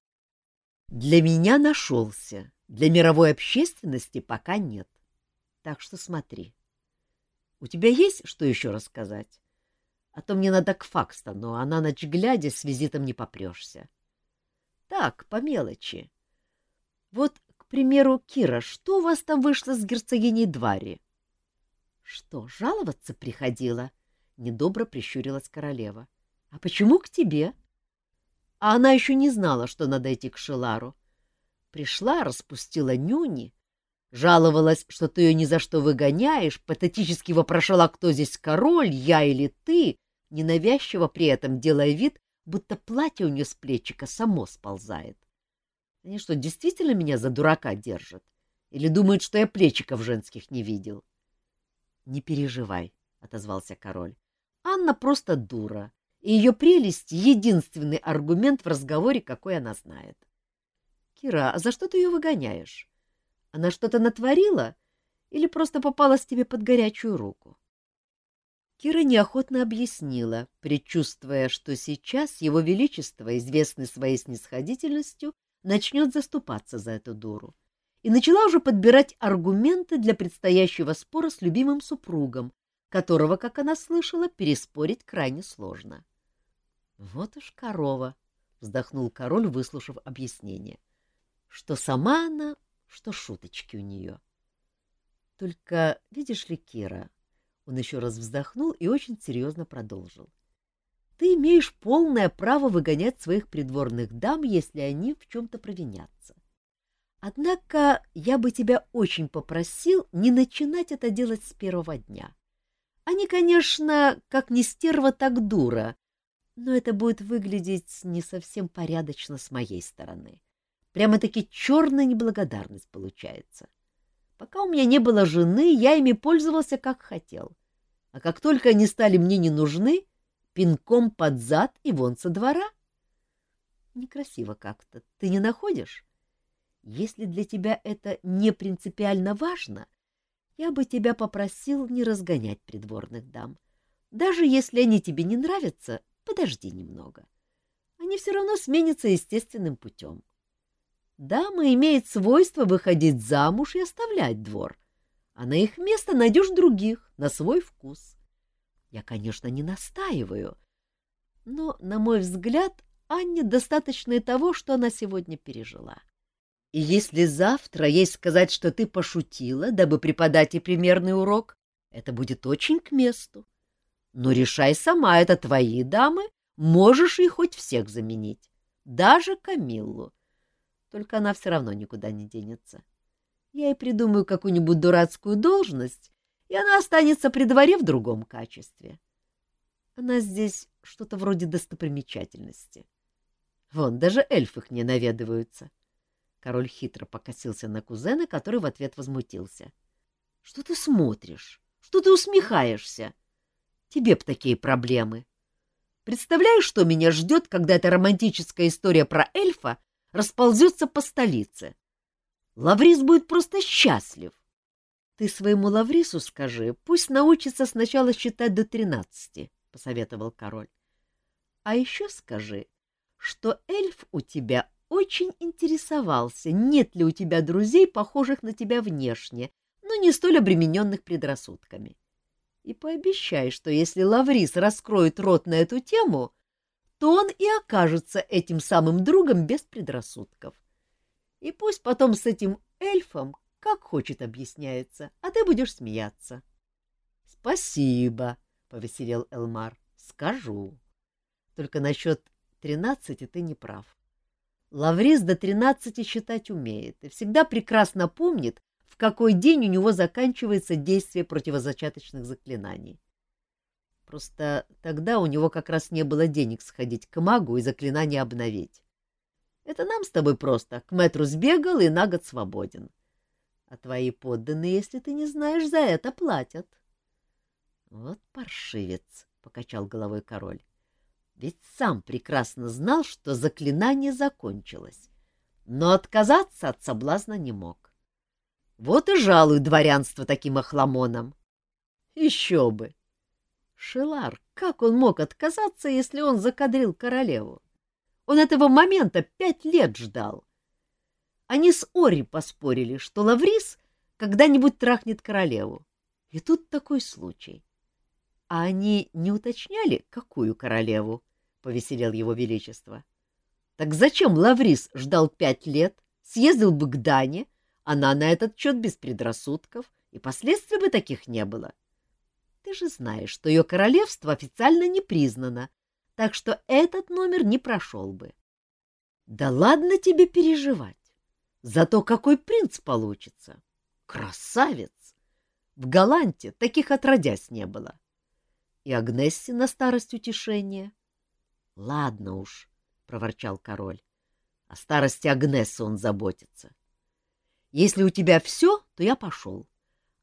Для меня нашелся. Для мировой общественности пока нет. Так что смотри. У тебя есть что еще рассказать? А то мне надо к Факстону, а на ночь глядя с визитом не попрешься. Так, по мелочи. Вот, к примеру, Кира, что у вас там вышло с герцогиней Двари? Что, жаловаться приходила? Недобро прищурилась королева. А почему к тебе? А она еще не знала, что надо идти к Шелару. Пришла, распустила нюни, жаловалась, что ты ее ни за что выгоняешь, патетически вопрошала, кто здесь король, я или ты, ненавязчиво при этом делая вид, будто платье у нее с плечика само сползает. Они что, действительно меня за дурака держат? Или думают, что я плечиков женских не видел? — не переживай, — отозвался король. — Анна просто дура, и ее прелесть — единственный аргумент в разговоре, какой она знает. — Кира, а за что ты ее выгоняешь? Она что-то натворила или просто попалась тебе под горячую руку? Кира неохотно объяснила, предчувствуя, что сейчас его величество, известный своей снисходительностью, начнет заступаться за эту дуру и начала уже подбирать аргументы для предстоящего спора с любимым супругом, которого, как она слышала, переспорить крайне сложно. — Вот уж корова! — вздохнул король, выслушав объяснение. — Что сама она, что шуточки у нее. — Только, видишь ли, Кира, он еще раз вздохнул и очень серьезно продолжил. — Ты имеешь полное право выгонять своих придворных дам, если они в чем-то провинятся. Однако я бы тебя очень попросил не начинать это делать с первого дня. Они, конечно, как не стерва, так дура, но это будет выглядеть не совсем порядочно с моей стороны. Прямо-таки черная неблагодарность получается. Пока у меня не было жены, я ими пользовался как хотел. А как только они стали мне не нужны, пинком под зад и вон со двора. Некрасиво как-то, ты не находишь? Если для тебя это не принципиально важно, я бы тебя попросил не разгонять придворных дам. Даже если они тебе не нравятся, подожди немного. Они все равно сменятся естественным путем. Дама имеет свойство выходить замуж и оставлять двор, а на их место найдешь других, на свой вкус. Я, конечно, не настаиваю, но, на мой взгляд, Анне достаточно и того, что она сегодня пережила. И если завтра ей сказать, что ты пошутила, дабы преподать ей примерный урок, это будет очень к месту. Но решай сама, это твои дамы, можешь их хоть всех заменить, даже Камиллу. Только она все равно никуда не денется. Я ей придумаю какую-нибудь дурацкую должность, и она останется при дворе в другом качестве. Она здесь что-то вроде достопримечательности. Вон, даже эльфы к ней наведываются. Король хитро покосился на кузена, который в ответ возмутился. — Что ты смотришь? Что ты усмехаешься? Тебе б такие проблемы. Представляешь, что меня ждет, когда эта романтическая история про эльфа расползется по столице? Лаврис будет просто счастлив. Ты своему Лаврису скажи, пусть научится сначала считать до тринадцати, — посоветовал король. А еще скажи, что эльф у тебя очень интересовался, нет ли у тебя друзей, похожих на тебя внешне, но не столь обремененных предрассудками. И пообещай, что если Лаврис раскроет рот на эту тему, то он и окажется этим самым другом без предрассудков. И пусть потом с этим эльфом как хочет объясняется, а ты будешь смеяться. — Спасибо, — повеселел Элмар. — Скажу. Только насчет тринадцати ты не прав. Лаврис до тринадцати считать умеет и всегда прекрасно помнит, в какой день у него заканчивается действие противозачаточных заклинаний. Просто тогда у него как раз не было денег сходить к магу и заклинание обновить. Это нам с тобой просто. К мэтру сбегал и на год свободен. А твои подданные, если ты не знаешь, за это платят. — Вот паршивец, — покачал головой король. Ведь сам прекрасно знал, что заклинание закончилось, но отказаться от соблазна не мог. Вот и жалует дворянство таким охламоном. Еще бы! Шелар, как он мог отказаться, если он закадрил королеву? Он этого момента пять лет ждал. Они с Ори поспорили, что Лаврис когда-нибудь трахнет королеву. И тут такой случай. А они не уточняли, какую королеву, — повеселел его величество. Так зачем Лаврис ждал пять лет, съездил бы к Дане, она на этот счет без предрассудков, и последствий бы таких не было. Ты же знаешь, что ее королевство официально не признано, так что этот номер не прошел бы. Да ладно тебе переживать. Зато какой принц получится! Красавец! В Галанте таких отродясь не было. И Агнессе на старость утешение. — Ладно уж, — проворчал король. — О старости Агнессы он заботится. Если у тебя все, то я пошел.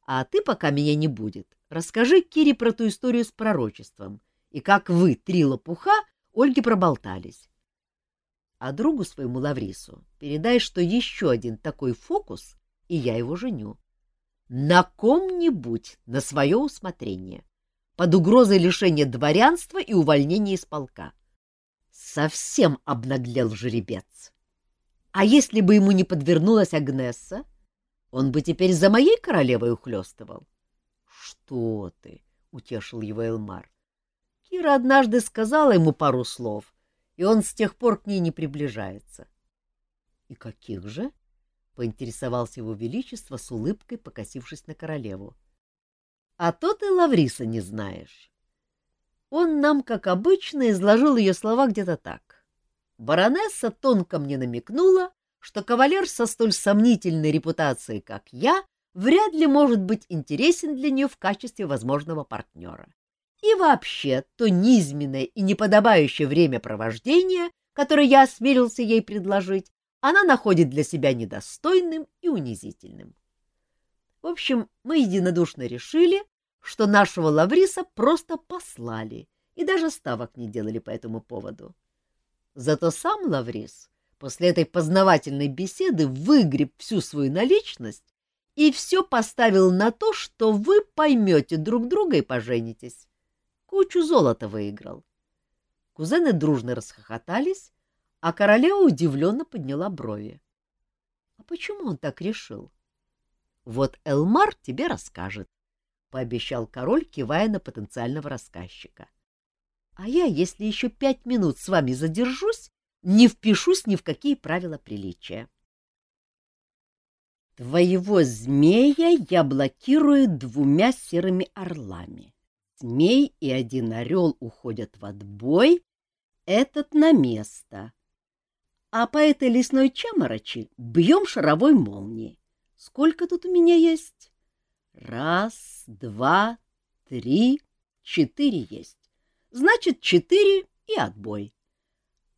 А ты, пока меня не будет, расскажи Кире про ту историю с пророчеством и как вы, три лопуха, Ольге проболтались. А другу своему Лаврису передай, что еще один такой фокус, и я его женю. На ком-нибудь на свое усмотрение, под угрозой лишения дворянства и увольнения из полка. Совсем обнаглел жеребец. А если бы ему не подвернулась Агнесса, он бы теперь за моей королевой ухлёстывал. — Что ты? — утешил его Элмар. Кира однажды сказала ему пару слов, и он с тех пор к ней не приближается. — И каких же? — поинтересовался его величество с улыбкой, покосившись на королеву. — А то ты Лавриса не знаешь. Он нам, как обычно, изложил ее слова где-то так. Баронесса тонко мне намекнула, что кавалер со столь сомнительной репутацией, как я, вряд ли может быть интересен для нее в качестве возможного партнера. И вообще, то низменное и неподобающее времяпровождение, которое я осмелился ей предложить, она находит для себя недостойным и унизительным. В общем, мы единодушно решили, что нашего Лавриса просто послали и даже ставок не делали по этому поводу. Зато сам Лаврис после этой познавательной беседы выгреб всю свою наличность и все поставил на то, что вы поймете друг друга и поженитесь кучу золота выиграл. Кузены дружно расхохотались, а королева удивленно подняла брови. — А почему он так решил? — Вот Элмар тебе расскажет, — пообещал король, кивая на потенциального рассказчика. — А я, если еще пять минут с вами задержусь, не впишусь ни в какие правила приличия. Твоего змея я блокирую двумя серыми орлами. Змей и один орел уходят в отбой, этот на место. А по этой лесной чаморочи бьем шаровой молнией. Сколько тут у меня есть? Раз, два, три, четыре есть. Значит, четыре и отбой.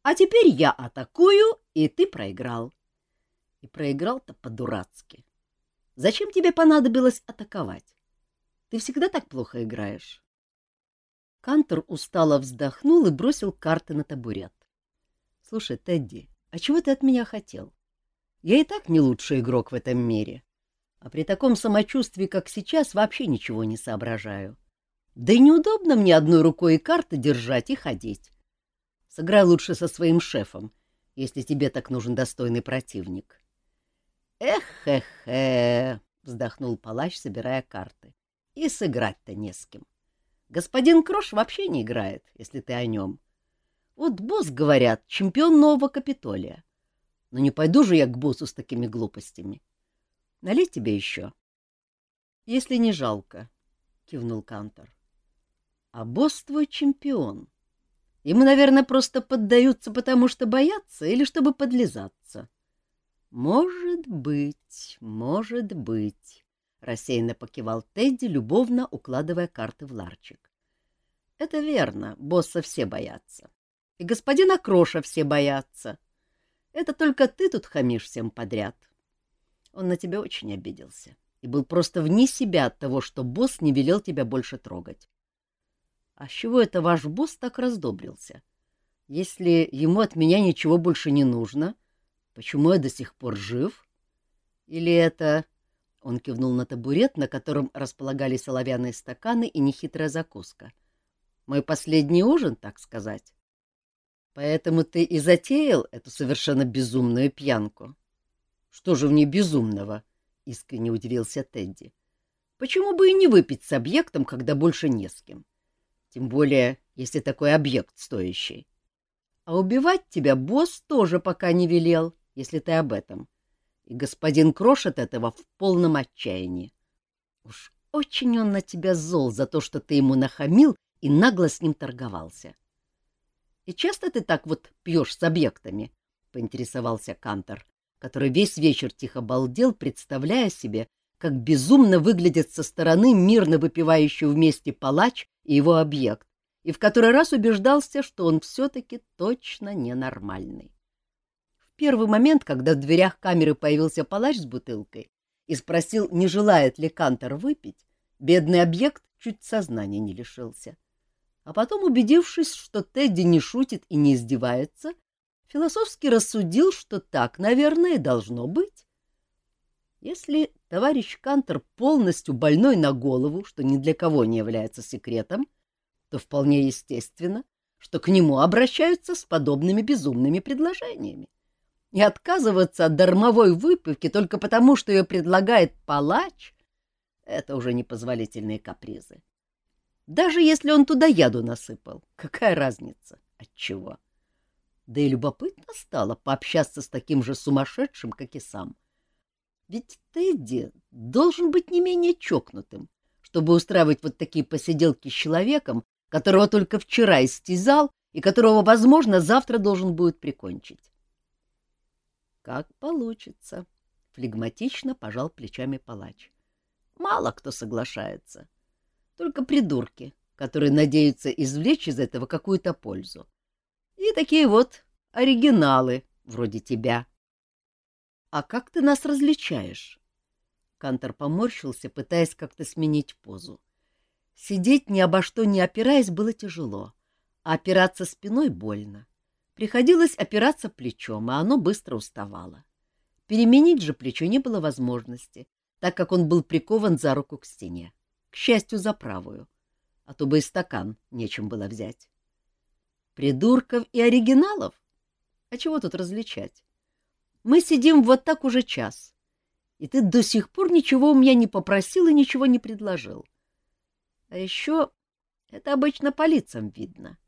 А теперь я атакую, и ты проиграл. И проиграл-то по-дурацки. Зачем тебе понадобилось атаковать? Ты всегда так плохо играешь. Кантор устало вздохнул и бросил карты на табурет. — Слушай, Тедди, а чего ты от меня хотел? Я и так не лучший игрок в этом мире. А при таком самочувствии, как сейчас, вообще ничего не соображаю. Да и неудобно мне одной рукой и карты держать и ходить. Сыграй лучше со своим шефом, если тебе так нужен достойный противник. Эх-эх-эх, вздохнул палач, собирая карты. И сыграть-то не с кем. Господин Крош вообще не играет, если ты о нем. Вот босс, говорят, чемпион нового Капитолия. Но не пойду же я к боссу с такими глупостями. Налить тебе еще? — Если не жалко, — кивнул Кантор. — А босс твой чемпион. Ему, наверное, просто поддаются, потому что боятся или чтобы подлизаться. — Может быть, может быть, — рассеянно покивал Тедди, любовно укладывая карты в ларчик. — Это верно, босса все боятся. И господина Кроша все боятся. Это только ты тут хамишь всем подряд. Он на тебя очень обиделся и был просто вне себя от того, что босс не велел тебя больше трогать. А с чего это ваш босс так раздобрился? Если ему от меня ничего больше не нужно, почему я до сих пор жив? Или это... Он кивнул на табурет, на котором располагались оловянные стаканы и нехитрая закуска. Мой последний ужин, так сказать. Поэтому ты и затеял эту совершенно безумную пьянку. Что же в ней безумного? Искренне удивился Тедди. Почему бы и не выпить с объектом, когда больше не с кем? Тем более, если такой объект стоящий. А убивать тебя босс тоже пока не велел, если ты об этом. И господин Крош от этого в полном отчаянии. Уж очень он на тебя зол за то, что ты ему нахамил и нагло с ним торговался. — и часто ты так вот пьешь с объектами? — поинтересовался Кантор, который весь вечер тихо балдел, представляя себе, как безумно выглядит со стороны мирно выпивающий вместе палач и его объект, и в который раз убеждался, что он все-таки точно ненормальный. В первый момент, когда в дверях камеры появился палач с бутылкой и спросил, не желает ли Кантор выпить, бедный объект чуть сознания не лишился. А потом, убедившись, что Тедди не шутит и не издевается, философски рассудил, что так, наверное, должно быть. Если товарищ Кантер полностью больной на голову, что ни для кого не является секретом, то вполне естественно, что к нему обращаются с подобными безумными предложениями. И отказываться от дармовой выпивки только потому, что ее предлагает палач, это уже непозволительные капризы. Даже если он туда яду насыпал, какая разница? Отчего? Да и любопытно стало пообщаться с таким же сумасшедшим, как и сам. Ведь Тедди должен быть не менее чокнутым, чтобы устраивать вот такие посиделки с человеком, которого только вчера истязал и которого, возможно, завтра должен будет прикончить. Как получится, флегматично пожал плечами палач. Мало кто соглашается. — только придурки, которые надеются извлечь из этого какую-то пользу. И такие вот оригиналы, вроде тебя. — А как ты нас различаешь? Кантор поморщился, пытаясь как-то сменить позу. Сидеть ни обо что не опираясь было тяжело, а опираться спиной больно. Приходилось опираться плечом, а оно быстро уставало. Переменить же плечо не было возможности, так как он был прикован за руку к стене к счастью, за правую, а то бы и стакан нечем было взять. Придурков и оригиналов? А чего тут различать? Мы сидим вот так уже час, и ты до сих пор ничего у меня не попросил и ничего не предложил. А еще это обычно по лицам видно.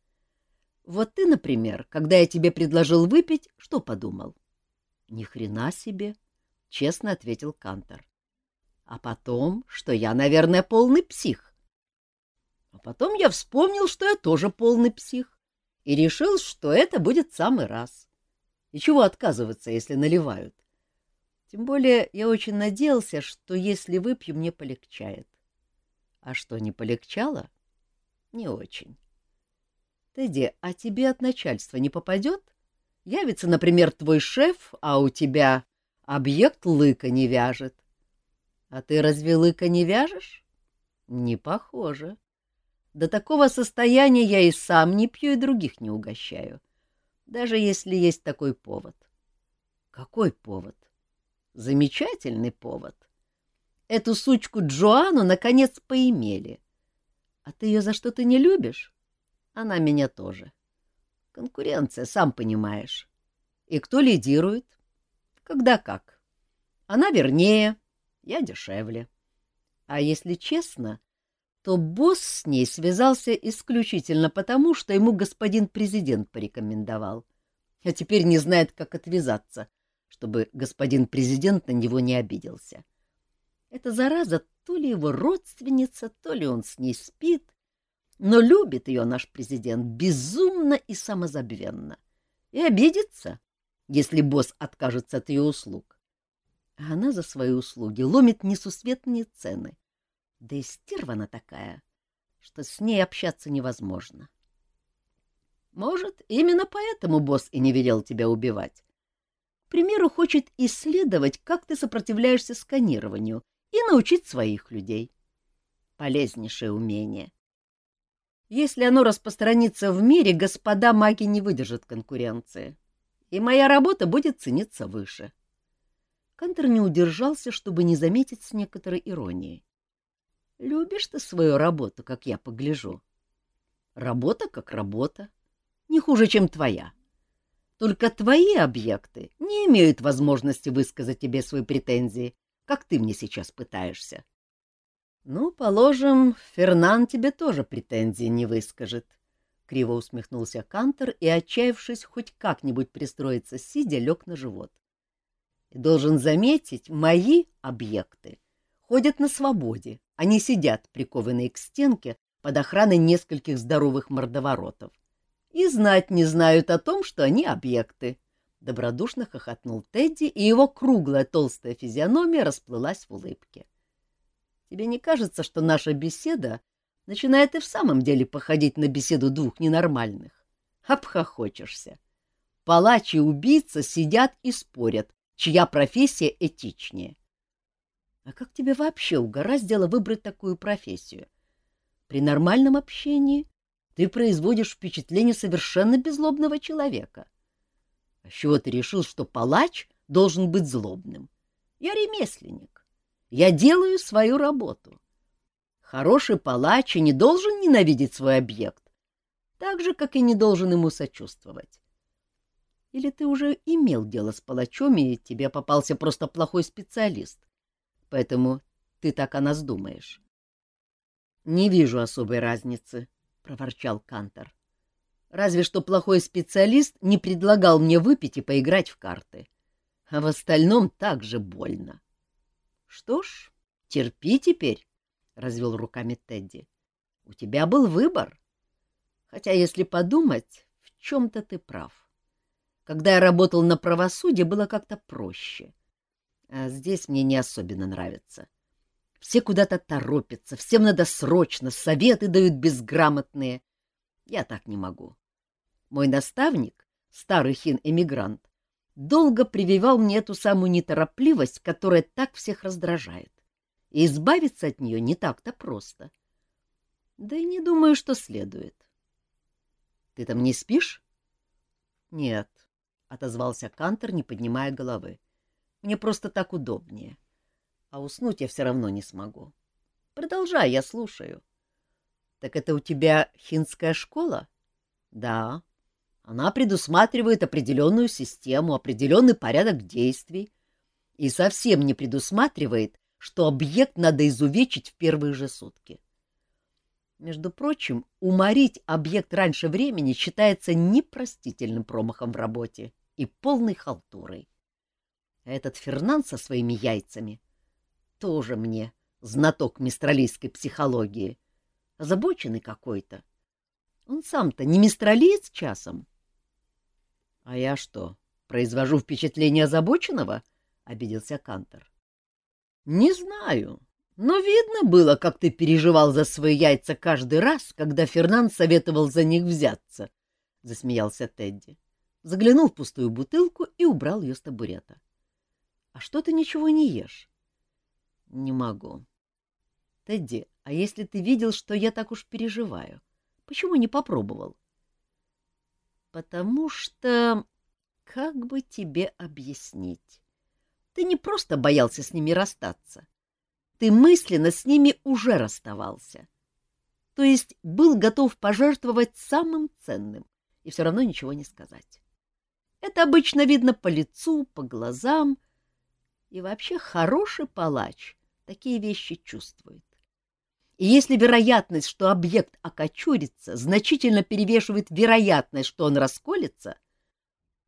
Вот ты, например, когда я тебе предложил выпить, что подумал? Ни хрена себе. — честно ответил Кантор. А потом, что я, наверное, полный псих. А потом я вспомнил, что я тоже полный псих, и решил, что это будет самый раз. И чего отказываться, если наливают? Тем более я очень надеялся, что если выпью, мне полегчает. А что, не полегчало? Не очень. Тедди, а тебе от начальства не попадет? Явится, например, твой шеф, а у тебя объект лыка не вяжет. А ты разве лыка не вяжешь? Не похоже. До такого состояния я и сам не пью, и других не угощаю. Даже если есть такой повод. Какой повод? Замечательный повод. Эту сучку Джоанну наконец поимели. А ты ее за что-то не любишь? Она меня тоже. Конкуренция, сам понимаешь. И кто лидирует? Когда как. Она вернее, я дешевле. А если честно, то босс с ней связался исключительно потому, что ему господин президент порекомендовал, а теперь не знает, как отвязаться, чтобы господин президент на него не обиделся. Эта зараза то ли его родственница, то ли он с ней спит, но любит ее наш президент безумно и самозабвенно. И обидится, если босс откажется от ее услуг. А она за свои услуги ломит несусветные цены. Да и стерва такая, что с ней общаться невозможно. Может, именно поэтому босс и не велел тебя убивать. К примеру, хочет исследовать, как ты сопротивляешься сканированию, и научить своих людей. Полезнейшее умение. Если оно распространится в мире, господа маги не выдержат конкуренции, и моя работа будет цениться выше. Кантер не удержался, чтобы не заметить с некоторой иронией. — Любишь ты свою работу, как я погляжу? — Работа как работа. Не хуже, чем твоя. Только твои объекты не имеют возможности высказать тебе свои претензии, как ты мне сейчас пытаешься. Ну, положим, Фернан тебе тоже претензий не выскажет. Криво усмехнулся Кантер и, отчаявшись хоть как-нибудь пристроиться, сидя, лег на живот. И должен заметить, мои объекты ходят на свободе, они сидят, прикованные к стенке, под охраной нескольких здоровых мордоворотов. И знать не знают о том, что они объекты. Добродушно хохотнул Тедди, и его круглая толстая физиономия расплылась в улыбке. — Тебе не кажется, что наша беседа начинает и в самом деле походить на беседу двух ненормальных? Обхохочешься. Палач и убийца сидят и спорят, чья профессия этичнее. А как тебе вообще угораздило выбрать такую профессию? При нормальном общении ты производишь впечатление совершенно беззлобного человека. А чего ты решил, что палач должен быть злобным? Я ремесленник. Я делаю свою работу. Хороший палач не должен ненавидеть свой объект, так же, как и не должен ему сочувствовать. Или ты уже имел дело с палачом, и тебе попался просто плохой специалист, поэтому ты так о нас думаешь? — Не вижу особой разницы, — проворчал Кантор. — Разве что плохой специалист не предлагал мне выпить и поиграть в карты. А в остальном так же больно. — что ж, терпи теперь, — развел руками Тедди. — У тебя был выбор. Хотя, если подумать, в чем-то ты прав. Когда я работал на правосудии, было как-то проще. А здесь мне не особенно нравится. Все куда-то торопятся, всем надо срочно, советы дают безграмотные. Я так не могу. Мой наставник, старый хин-эмигрант, долго прививал мне эту самую неторопливость, которая так всех раздражает. И избавиться от нее не так-то просто. Да и не думаю, что следует. — Ты там не спишь? — Нет, — отозвался Кантер, не поднимая головы. — Мне просто так удобнее. А уснуть я все равно не смогу. Продолжай, я слушаю. — Так это у тебя хинская школа? — Да. Она предусматривает определенную систему, определенный порядок действий и совсем не предусматривает, что объект надо изувечить в первые же сутки. Между прочим, уморить объект раньше времени считается непростительным промахом в работе и полной халтурой. А этот Фернан со своими яйцами тоже мне знаток мистралийской психологии. Озабоченный какой-то. Он сам-то не мистралиец часом? — А я что, произвожу впечатление озабоченного? — обиделся Кантор. — Не знаю, но видно было, как ты переживал за свои яйца каждый раз, когда Фернан советовал за них взяться, — засмеялся Тедди. Заглянул в пустую бутылку и убрал ее с табурета. — А что ты ничего не ешь? — Не могу. — Тедди, а если ты видел, что я так уж переживаю, почему не попробовал? — Потому что... Как бы тебе объяснить? Ты не просто боялся с ними расстаться. Ты мысленно с ними уже расставался. То есть был готов пожертвовать самым ценным и все равно ничего не сказать. Это обычно видно по лицу, по глазам. И вообще хороший палач такие вещи чувствует. И если вероятность, что объект окочурится, значительно перевешивает вероятность, что он расколется,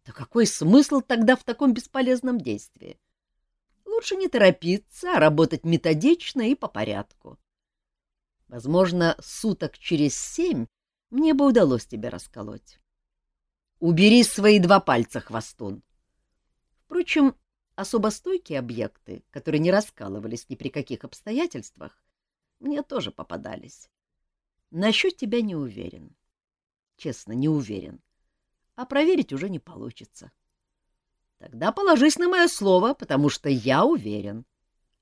то какой смысл тогда в таком бесполезном действии? Лучше не торопиться, а работать методично и по порядку. Возможно, суток через семь мне бы удалось тебя расколоть. Убери свои два пальца, хвостун. Впрочем, особо стойкие объекты, которые не раскалывались ни при каких обстоятельствах, мне тоже попадались. Насчет тебя не уверен. Честно, не уверен. А проверить уже не получится. Тогда положись на мое слово, потому что я уверен.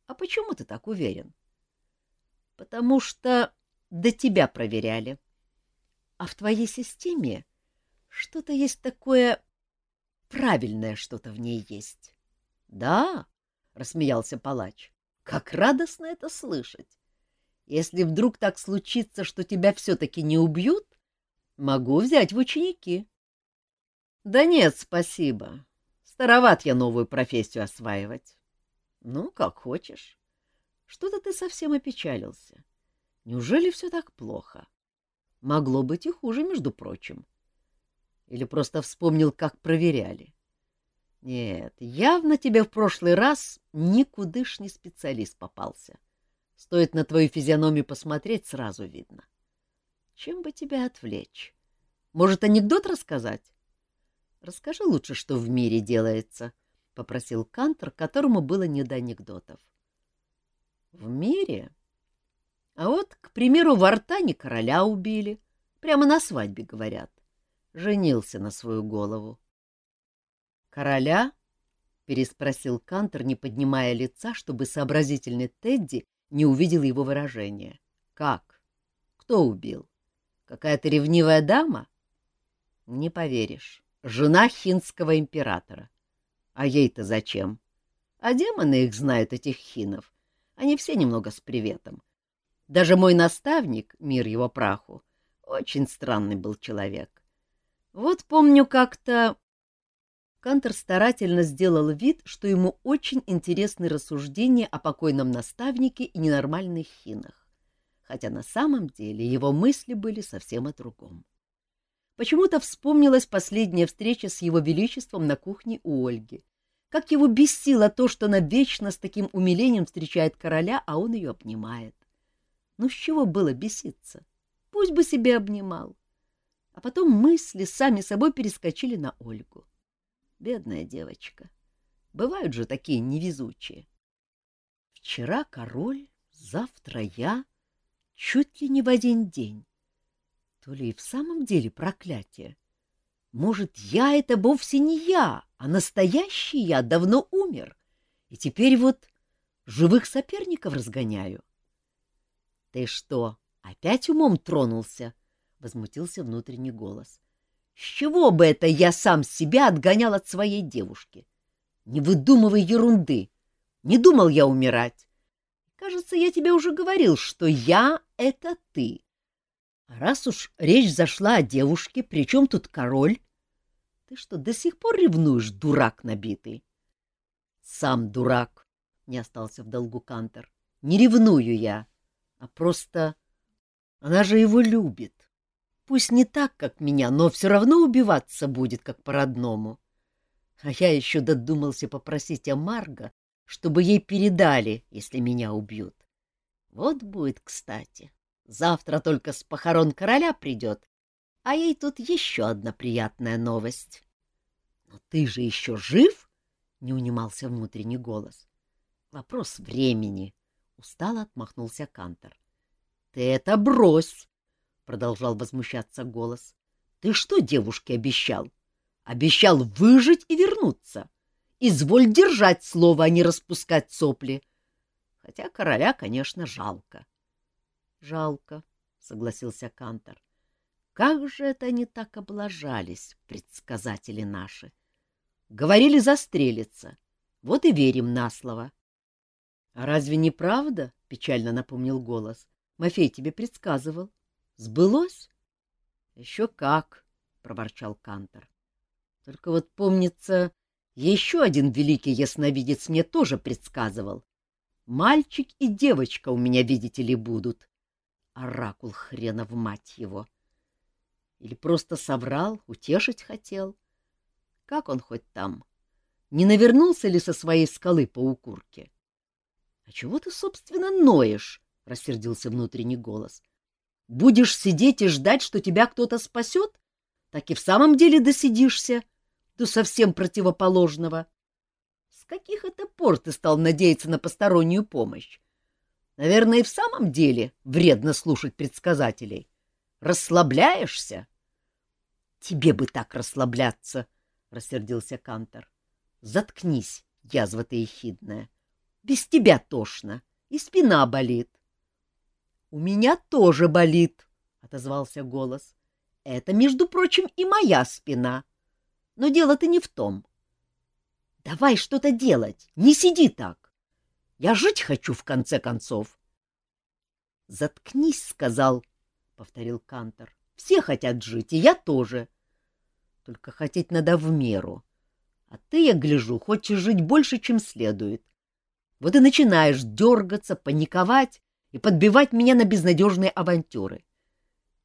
А почему ты так уверен? Потому что до тебя проверяли. А в твоей системе что-то есть такое... Правильное что-то в ней есть. — Да, — рассмеялся палач, — как радостно это слышать. Если вдруг так случится, что тебя все-таки не убьют, могу взять в ученики. — Да нет, спасибо. Староват я новую профессию осваивать. — Ну, как хочешь. Что-то ты совсем опечалился. Неужели все так плохо? Могло быть и хуже, между прочим. — или просто вспомнил, как проверяли? Нет, явно тебе в прошлый раз никудышний специалист попался. Стоит на твою физиономию посмотреть, сразу видно. Чем бы тебя отвлечь? Может, анекдот рассказать? Расскажи лучше, что в мире делается, — попросил Кантор, которому было не до анекдотов. В мире? А вот, к примеру, в Артане короля убили. Прямо на свадьбе, говорят женился на свою голову. «Короля?» — переспросил Кантер, не поднимая лица, чтобы сообразительный Тедди не увидел его выражение. «Как? Кто убил? Какая-то ревнивая дама?» «Не поверишь. Жена хинского императора. А ей-то зачем? А демоны их знают, этих хинов. Они все немного с приветом. Даже мой наставник, мир его праху, очень странный был человек. Вот помню как-то... Кантер старательно сделал вид, что ему очень интересны рассуждения о покойном наставнике и ненормальных хинах, хотя на самом деле его мысли были совсем о другом. Почему-то вспомнилась последняя встреча с его величеством на кухне у Ольги, как его бесило то, что она вечно с таким умилением встречает короля, а он ее обнимает. Ну, с чего было беситься? Пусть бы себе обнимал а потом мысли сами собой перескочили на Ольгу. Бедная девочка. Бывают же такие невезучие. Вчера король, завтра я, чуть ли не в один день. То ли и в самом деле проклятие. Может, я — это вовсе не я, а настоящий я давно умер, и теперь вот живых соперников разгоняю. — Ты что, опять умом тронулся? — возмутился внутренний голос. — С чего бы это я сам себя отгонял от своей девушки? Не выдумывай ерунды. Не думал я умирать. Кажется, я тебе уже говорил, что я — это ты. А раз уж речь зашла о девушке, при чем тут король? Ты что, до сих пор ревнуешь, дурак набитый? — Сам дурак, — не остался в долгу Кантер. — Не ревную я, а просто... Она же его любит. Пусть не так, как меня, но все равно убиваться будет, как по-родному. А я еще додумался попросить о Марго, чтобы ей передали, если меня убьют. Вот будет кстати. Завтра только с похорон короля придет, а ей тут еще одна приятная новость. — Но ты же еще жив? — не унимался внутренний голос. — Вопрос времени, — устало отмахнулся Кантор. — Ты это брось! — продолжал возмущаться голос. — Ты что девушке обещал? Обещал выжить и вернуться. Изволь держать слово, а не распускать сопли. Хотя короля, конечно, жалко. — Жалко, — согласился Кантор. — Как же это они так облажались, предсказатели наши! Говорили застрелиться. Вот и верим на слово. — А разве не правда? — печально напомнил голос. — Мафей тебе предсказывал. Сбылось? — Еще как, — проворчал Кантор. Только вот, помнится, еще один великий ясновидец мне тоже предсказывал. Мальчик и девочка у меня, видите ли, будут. Оракул хренов мать его. Или просто соврал, утешить хотел. Как он хоть там? Не навернулся ли со своей скалы по укурке? — А чего ты, собственно, ноешь? — рассердился внутренний голос. — Будешь сидеть и ждать, что тебя кто-то спасет? Так и в самом деле досидишься. — до совсем противоположного. С каких это пор ты стал надеяться на постороннюю помощь? Наверное, и в самом деле вредно слушать предсказателей. Расслабляешься? — Тебе бы так расслабляться, — рассердился Кантор. — Заткнись, язва ты ехидная. Без тебя тошно, и спина болит. — У меня тоже болит, — отозвался голос. — Это, между прочим, и моя спина. Но дело-то не в том. Давай что-то делать, не сиди так. Я жить хочу, в конце концов. — Заткнись, — сказал, — повторил Кантор. — Все хотят жить, и я тоже. Только хотеть надо в меру. А ты, я гляжу, хочешь жить больше, чем следует. Вот и начинаешь дергаться, паниковать и подбивать меня на безнадежные авантюры.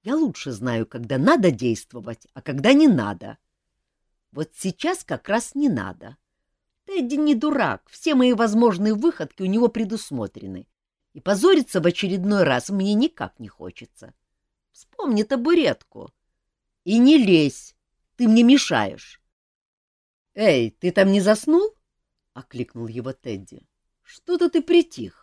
Я лучше знаю, когда надо действовать, а когда не надо. Вот сейчас как раз не надо. Тедди не дурак, все мои возможные выходки у него предусмотрены. И позориться в очередной раз мне никак не хочется. Вспомни табуретку. И не лезь, ты мне мешаешь. — Эй, ты там не заснул? — окликнул его Тедди. — Что-то ты притих. —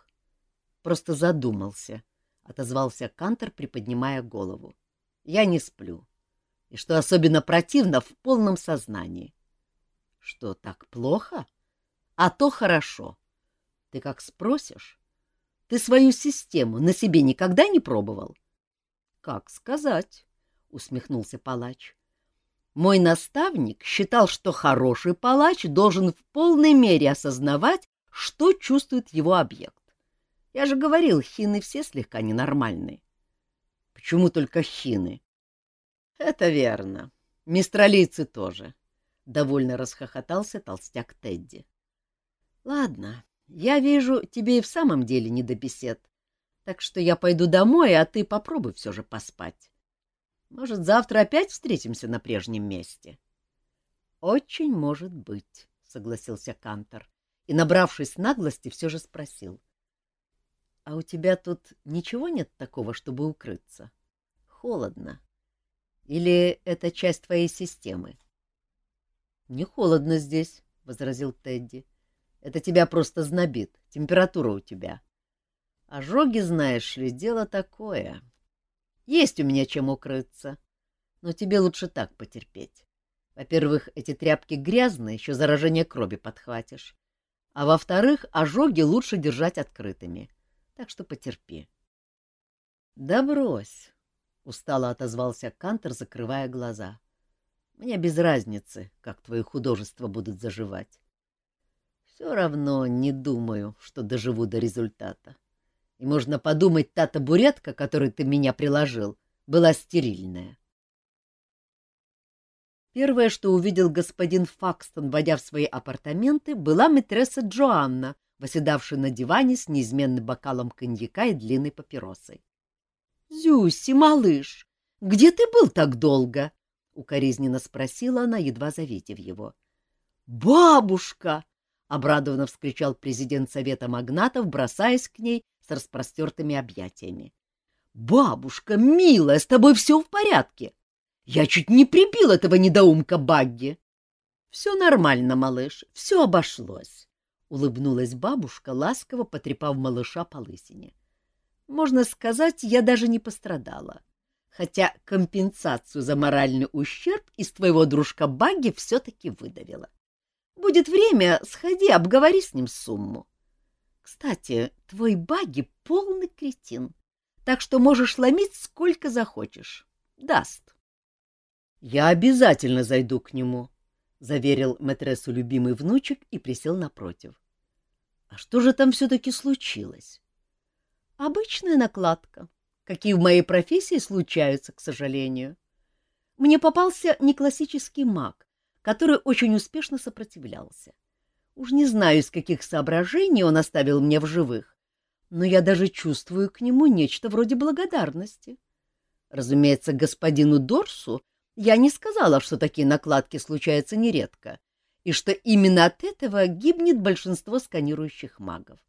Просто задумался, — отозвался Кантор, приподнимая голову. — Я не сплю. — и, что особенно противно, в полном сознании. Что, так плохо? А то хорошо. Ты как спросишь? Ты свою систему на себе никогда не пробовал? — Как сказать? — усмехнулся палач. Мой наставник считал, что хороший палач должен в полной мере осознавать, что чувствует его объект. Я же говорил, хины все слегка ненормальные. — Почему только хины? Это верно. Мистралийцы тоже. Довольно расхохотался толстяк Тедди. Ладно, я вижу, тебе и в самом деле не до бесед. Так что я пойду домой, а ты попробуй все же поспать. Может, завтра опять встретимся на прежнем месте? Очень может быть, согласился Кантор и, набравшись наглости, все же спросил. — А у тебя тут ничего нет такого, чтобы укрыться? Холодно. Или это часть твоей системы? — Не холодно здесь, — возразил Тедди. — Это тебя просто знобит, температура у тебя. Ожоги, знаешь ли, дело такое. Есть у меня чем укрыться, но тебе лучше так потерпеть. Во-первых, эти тряпки грязные, еще заражение крови подхватишь. А во-вторых, ожоги лучше держать открытыми. Так что потерпи. — Да брось, — устало отозвался Кантер, закрывая глаза. — Мне без разницы, как твои художества будут заживать. Все равно не думаю, что доживу до результата. И можно подумать, та табуретка, которой ты меня приложил, была стерильная. Первое, что увидел господин Факстон, войдя в свои апартаменты, была матресса Джоанна, восседавшая на диване с неизменным бокалом коньяка и длинной папиросой. Зюси, малыш, где ты был так долго? — укоризненно спросила она, едва завидев его. — Бабушка! — обрадованно вскричал президент Совета магнатов, бросаясь к ней с распростертыми объятиями. — Бабушка, милая, с тобой все в порядке? Я чуть не прибил этого недоумка Багги. — Все нормально, малыш, все обошлось, — улыбнулась бабушка, ласково потрепав малыша по лысине. Можно сказать, я даже не пострадала. Хотя компенсацию за моральный ущерб из твоего дружка Багги все-таки выдавила. Будет время, сходи, обговори с ним сумму. Кстати, твой Багги полный кретин, так что можешь ломить сколько захочешь. Даст. — Я обязательно зайду к нему, — заверил матрессу любимый внучек и присел напротив. — А что же там все-таки случилось? Обычная накладка, какие в моей профессии случаются, к сожалению. Мне попался не классический маг, который очень успешно сопротивлялся. Уж не знаю, из каких соображений он оставил меня в живых, но я даже чувствую к нему нечто вроде благодарности. Разумеется, господину Дорсу я не сказала, что такие накладки случаются нередко, и что именно от этого гибнет большинство сканирующих магов.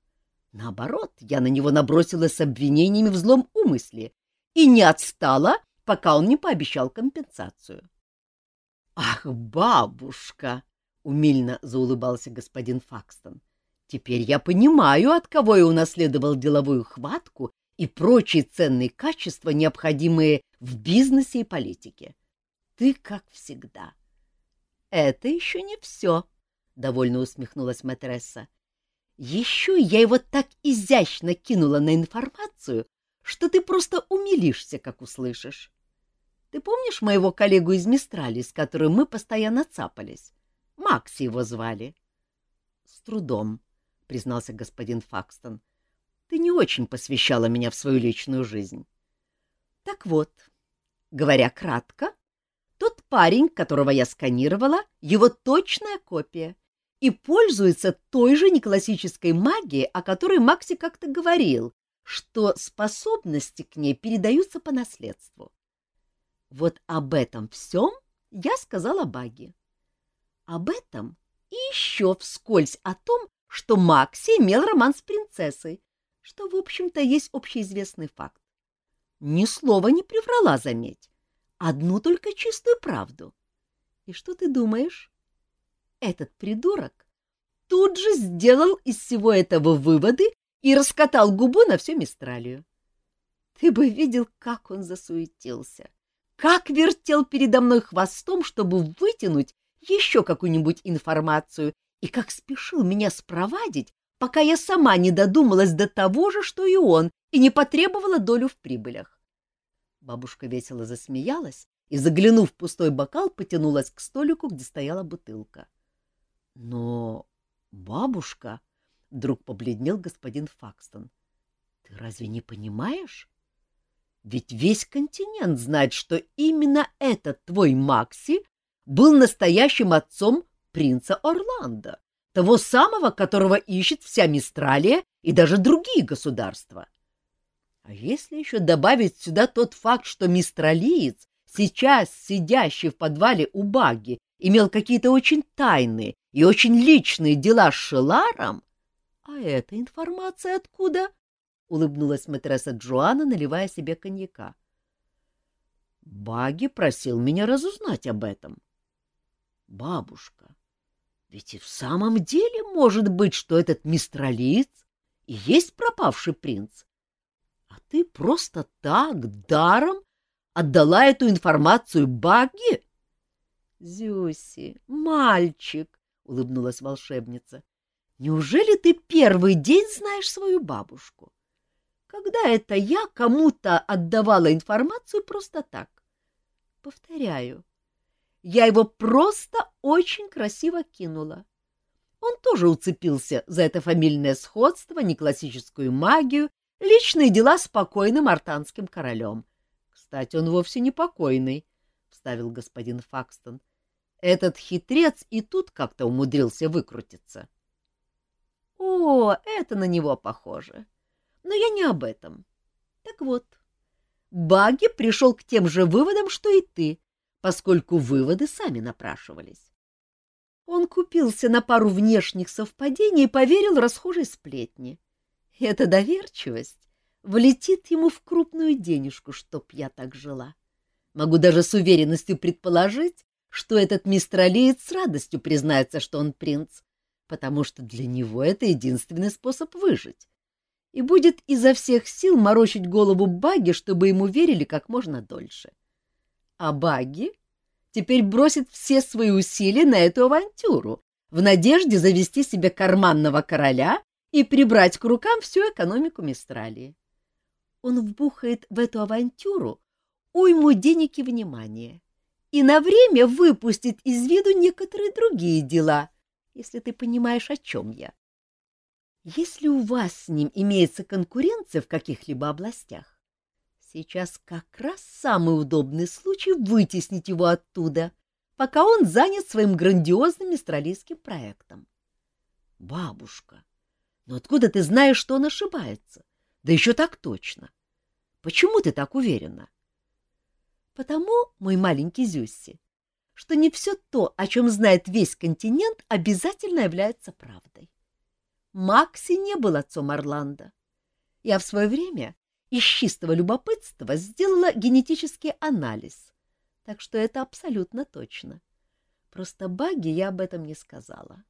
Наоборот, я на него набросилась с обвинениями в злом умысле и не отстала, пока он не пообещал компенсацию. — Ах, бабушка! — умильно заулыбался господин Факстон. — Теперь я понимаю, от кого я унаследовал деловую хватку и прочие ценные качества, необходимые в бизнесе и политике. Ты как всегда. — Это еще не все, — довольно усмехнулась матресса. Еще я его так изящно кинула на информацию, что ты просто умилишься, как услышишь. Ты помнишь моего коллегу из Мистрали, с которым мы постоянно цапались? Макси его звали. — С трудом, — признался господин Факстон. — Ты не очень посвящала меня в свою личную жизнь. — Так вот, говоря кратко, парень, которого я сканировала, его точная копия — и пользуется той же неклассической магией, о которой Макси как-то говорил, что способности к ней передаются по наследству. Вот об этом всем я сказала Баги. Об этом и еще вскользь о том, что Макси имел роман с принцессой, что, в общем-то, есть общеизвестный факт. Ни слова не приврала, заметь, одну только чистую правду. И что ты думаешь? Этот придурок тут же сделал из всего этого выводы и раскатал губу на всю Мистралию. Ты бы видел, как он засуетился, как вертел передо мной хвостом, чтобы вытянуть еще какую-нибудь информацию, и как спешил меня спровадить, пока я сама не додумалась до того же, что и он, и не потребовала долю в прибылях. Бабушка весело засмеялась и, заглянув в пустой бокал, потянулась к столику, где стояла бутылка. — но, бабушка, — вдруг побледнел господин Факстон, — ты разве не понимаешь? Ведь весь континент знает, что именно этот твой Макси был настоящим отцом принца Орландо, того самого, которого ищет вся Мистралия и даже другие государства. А если еще добавить сюда тот факт, что мистралиец, сейчас сидящий в подвале у Баги, имел какие-то очень тайные и очень личные дела с Шеларом? А эта информация откуда? — улыбнулась матресса Джоанна, наливая себе коньяка. — Баги просил меня разузнать об этом. — Бабушка, ведь и в самом деле может быть, что этот мистралиец и есть пропавший принц. Ты просто так, даром, отдала эту информацию Баги? — Зюси, мальчик, — улыбнулась волшебница. — Неужели ты первый день знаешь свою бабушку? Когда это я кому-то отдавала информацию просто так? Повторяю, я его просто очень красиво кинула. Он тоже уцепился за это фамильное сходство, неклассическую магию, личные дела с покойным артанским королем. Кстати, он вовсе не покойный, — вставил господин Факстон. — этот хитрец и тут как-то умудрился выкрутиться. О, это на него похоже. Но я не об этом. Так вот, Баги пришел к тем же выводам, что и ты, поскольку выводы сами напрашивались. Он купился на пару внешних совпадений и поверил расхожей сплетне. Эта доверчивость влетит ему в крупную денежку, чтоб я так жила. Могу даже с уверенностью предположить, что этот мистралиец с радостью признается, что он принц, потому что для него это единственный способ выжить, и будет изо всех сил морочить голову Баги, чтобы ему верили как можно дольше. А Баги теперь бросит все свои усилия на эту авантюру, в надежде завести себе карманного короля и прибрать к рукам всю экономику Мистралии. Он вбухает в эту авантюру уйму денег и внимания, и на время выпустит из виду некоторые другие дела, если ты понимаешь, о чем я. Если у вас с ним имеется конкуренция в каких-либо областях, сейчас как раз самый удобный случай вытеснить его оттуда, пока он занят своим грандиозным мистралийским проектом. Бабушка, но откуда ты знаешь, что он ошибается? Да еще так точно. Почему ты так уверена? — Потому, мой маленький Зюсси, что не все то, о чем знает весь континент, обязательно является правдой. Макси не был отцом Орландо. Я в свое время из чистого любопытства сделала генетический анализ, так что это абсолютно точно. Просто Баги я об этом не сказала.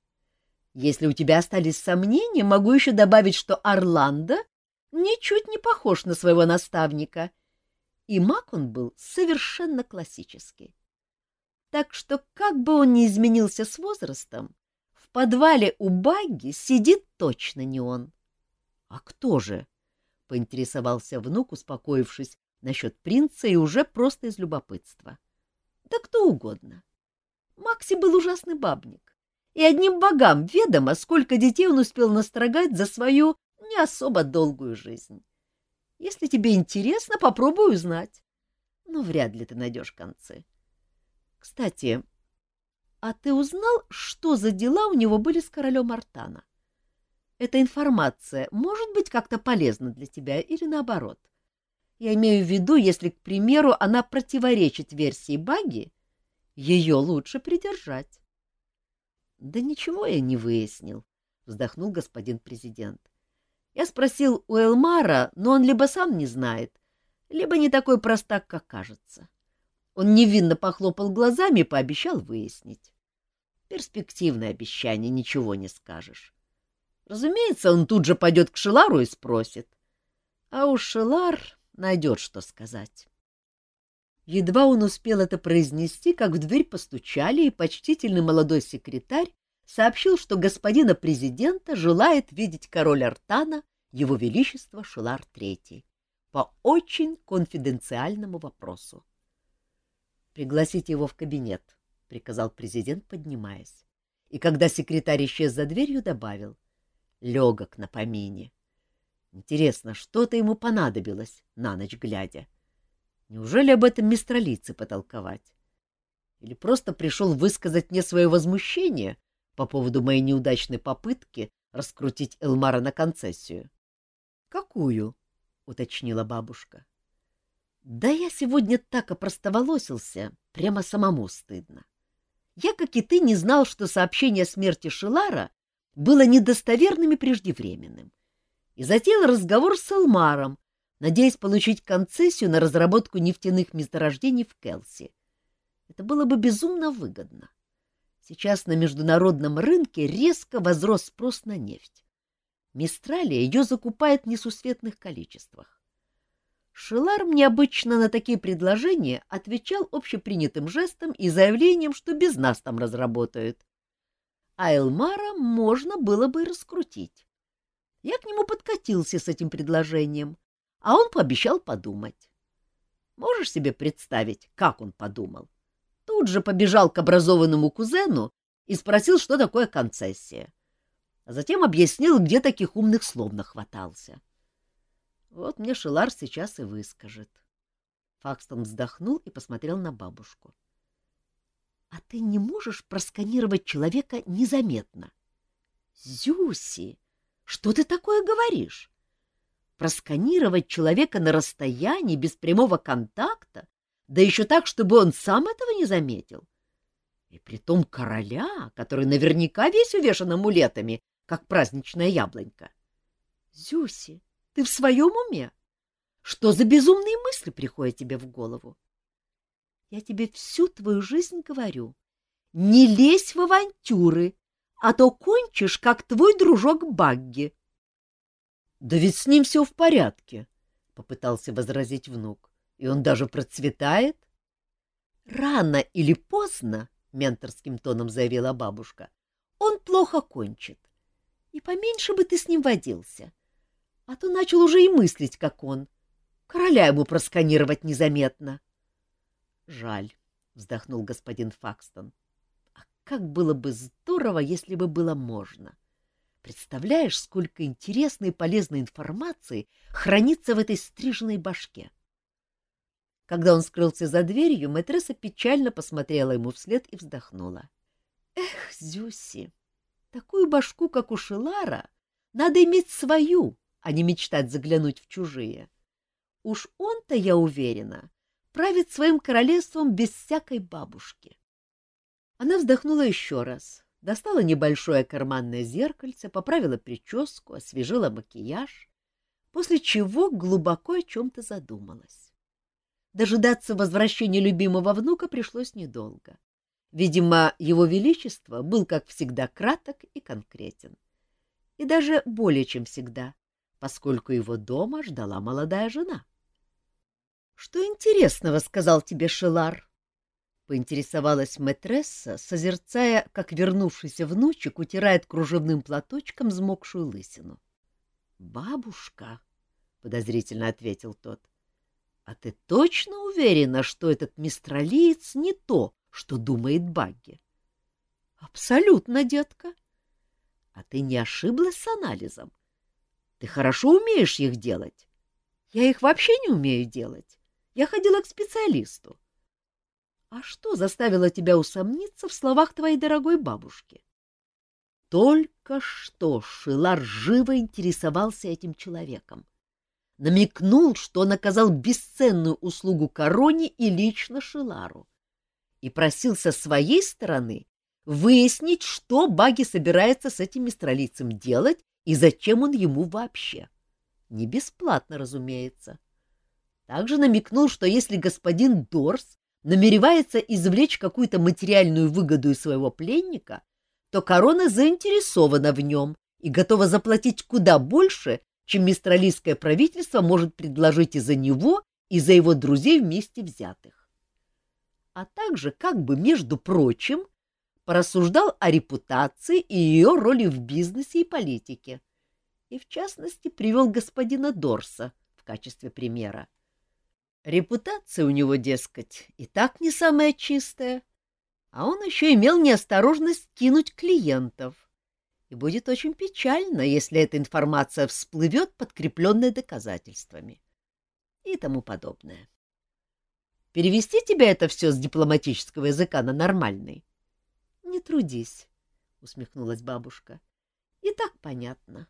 Если у тебя остались сомнения, могу еще добавить, что Орландо ничуть не похож на своего наставника — и маг он был совершенно классический. Так что, как бы он ни изменился с возрастом, в подвале у Багги сидит точно не он. — А кто же? — поинтересовался внук, успокоившись насчет принца и уже просто из любопытства. — Да кто угодно. Макси был ужасный бабник, и одним богам ведомо, сколько детей он успел настрогать за свою не особо долгую жизнь. Если тебе интересно, попробуй узнать. Но вряд ли ты найдешь концы. Кстати, а ты узнал, что за дела у него были с королем Артана? Эта информация может быть как-то полезна для тебя или наоборот? Я имею в виду, если, к примеру, она противоречит версии Баги, ее лучше придержать. — Да ничего я не выяснил, — вздохнул господин президент. Я спросил у Элмара, но он либо сам не знает, либо не такой простак, как кажется. Он невинно похлопал глазами и пообещал выяснить. Перспективное обещание, ничего не скажешь. Разумеется, он тут же пойдет к Шелару и спросит. А уж Шелар найдет, что сказать. Едва он успел это произнести, как в дверь постучали, и почтительный молодой секретарь сообщил, что господина президента желает видеть король Артана, его величество Шелар III, по очень конфиденциальному вопросу. — Пригласите его в кабинет, — приказал президент, поднимаясь. И когда секретарь исчез за дверью, добавил. — Легок на помине. Интересно, что-то ему понадобилось на ночь глядя. Неужели об этом мистралицы потолковать? Или просто пришел высказать мне свое возмущение по поводу моей неудачной попытки раскрутить Элмара на концессию. — Какую? — уточнила бабушка. — Да я сегодня так опростоволосился, прямо самому стыдно. Я, как и ты, не знал, что сообщение о смерти Шилара было недостоверным и преждевременным, и затеял разговор с Элмаром, надеясь получить концессию на разработку нефтяных месторождений в Келси. Это было бы безумно выгодно. — Сейчас на международном рынке резко возрос спрос на нефть. Мистралия ее закупает в несусветных количествах. Шелар мне обычно на такие предложения отвечал общепринятым жестом и заявлением, что без нас там разработают. А Элмара можно было бы раскрутить. Я к нему подкатился с этим предложением, а он пообещал подумать. Можешь себе представить, как он подумал? тут же побежал к образованному кузену и спросил, что такое концессия. А затем объяснил, где таких умных слов нахватался. Вот мне Шелар сейчас и выскажет. Факстон вздохнул и посмотрел на бабушку. — А ты не можешь просканировать человека незаметно? — Зюси, что ты такое говоришь? Просканировать человека на расстоянии без прямого контакта да еще так, чтобы он сам этого не заметил. И притом короля, который наверняка весь увешан амулетами, как праздничная яблонька. Зюси, ты в своем уме? Что за безумные мысли приходят тебе в голову? Я тебе всю твою жизнь говорю. Не лезь в авантюры, а то кончишь, как твой дружок Багги. — Да ведь с ним все в порядке, — попытался возразить внук. — И он даже процветает. — Рано или поздно, — менторским тоном заявила бабушка, — он плохо кончит. И поменьше бы ты с ним водился. А то начал уже и мыслить, как он. Короля ему просканировать незаметно. — Жаль, — вздохнул господин Факстон. Как было бы здорово, если бы было можно. Представляешь, сколько интересной и полезной информации хранится в этой стриженной башке. Когда он скрылся за дверью, матресса печально посмотрела ему вслед и вздохнула. — Эх, Зюси, такую башку, как у Шелара, надо иметь свою, а не мечтать заглянуть в чужие. Уж он-то, я уверена, правит своим королевством без всякой бабушки. Она вздохнула еще раз, достала небольшое карманное зеркальце, поправила прическу, освежила макияж, после чего глубоко о чем-то задумалась. Дожидаться возвращения любимого внука пришлось недолго. Видимо, его величество был, как всегда, краток и конкретен. И даже более чем всегда, поскольку его дома ждала молодая жена. — Что интересного сказал тебе Шелар? Поинтересовалась мэтресса, созерцая, как вернувшийся внучек утирает кружевным платочком взмокшую лысину. — Бабушка, — подозрительно ответил тот, — а ты точно уверена, что этот мистралиец не то, что думает Багги? — Абсолютно, детка. — А ты не ошиблась с анализом? Ты хорошо умеешь их делать. Я их вообще не умею делать. Я ходила к специалисту. А что заставило тебя усомниться в словах твоей дорогой бабушки? Только что Шилар живо интересовался этим человеком. Намекнул, что он оказал бесценную услугу Короне и лично Шилару. И просил со своей стороны выяснить, что Баги собирается с этим мистралийцем делать и зачем он ему вообще. Не бесплатно, разумеется. Также намекнул, что если господин Дорс намеревается извлечь какую-то материальную выгоду из своего пленника, то корона заинтересована в нем и готова заплатить куда больше, чем мистралийское правительство может предложить и за него, и за его друзей вместе взятых. А также, как бы между прочим, порассуждал о репутации и ее роли в бизнесе и политике, и, в частности, привел господина Дорса в качестве примера. Репутация у него, дескать, и так не самая чистая, а он еще имел неосторожность кинуть клиентов. И будет очень печально, если эта информация всплывет, подкрепленная доказательствами. И тому подобное. Перевести тебе это все с дипломатического языка на нормальный? — Не трудись, — усмехнулась бабушка. — И так понятно.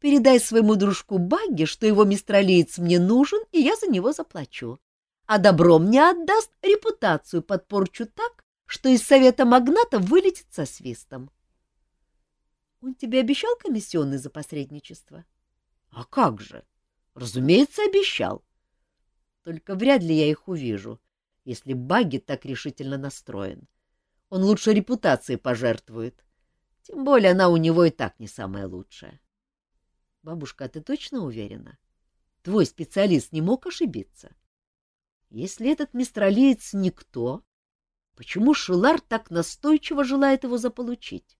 Передай своему дружку Багги, что его мистралиец мне нужен, и я за него заплачу. А добро мне отдаст, репутацию подпорчу так, что из совета магната вылетит со свистом. Он тебе обещал комиссионный за посредничество? А как же? Разумеется, обещал. Только вряд ли я их увижу, если Багги так решительно настроен. Он лучше репутации пожертвует. Тем более она у него и так не самая лучшая. Бабушка, а ты точно уверена? Твой специалист не мог ошибиться? Если этот мистралиец никто, почему Шилар так настойчиво желает его заполучить?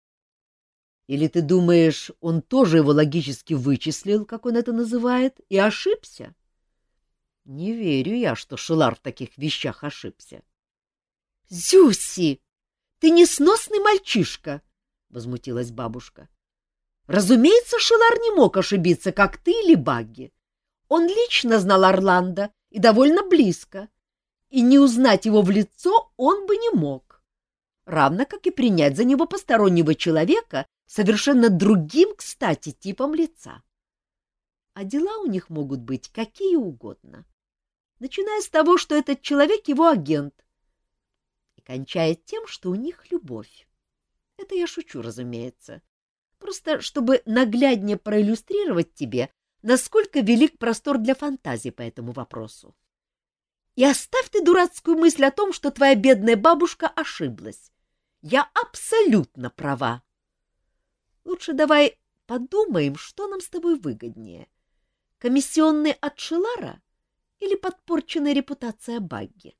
Или ты думаешь, он тоже его логически вычислил, как он это называет, и ошибся? Не верю я, что Шилар в таких вещах ошибся. — Зюси, ты несносный мальчишка! — возмутилась бабушка. Разумеется, Шилар не мог ошибиться, как ты или Багги. Он лично знал Орландо и довольно близко, и не узнать его в лицо он бы не мог. Равно как и принять за него постороннего человека совершенно другим, кстати, типом лица. А дела у них могут быть какие угодно, начиная с того, что этот человек его агент. И кончая тем, что у них любовь. Это я шучу, разумеется. Просто чтобы нагляднее проиллюстрировать тебе, насколько велик простор для фантазии по этому вопросу. И оставь ты дурацкую мысль о том, что твоя бедная бабушка ошиблась. Я абсолютно права. Лучше давай подумаем, что нам с тобой выгоднее. Комиссионный от Шилара или подпорченная репутация Багги?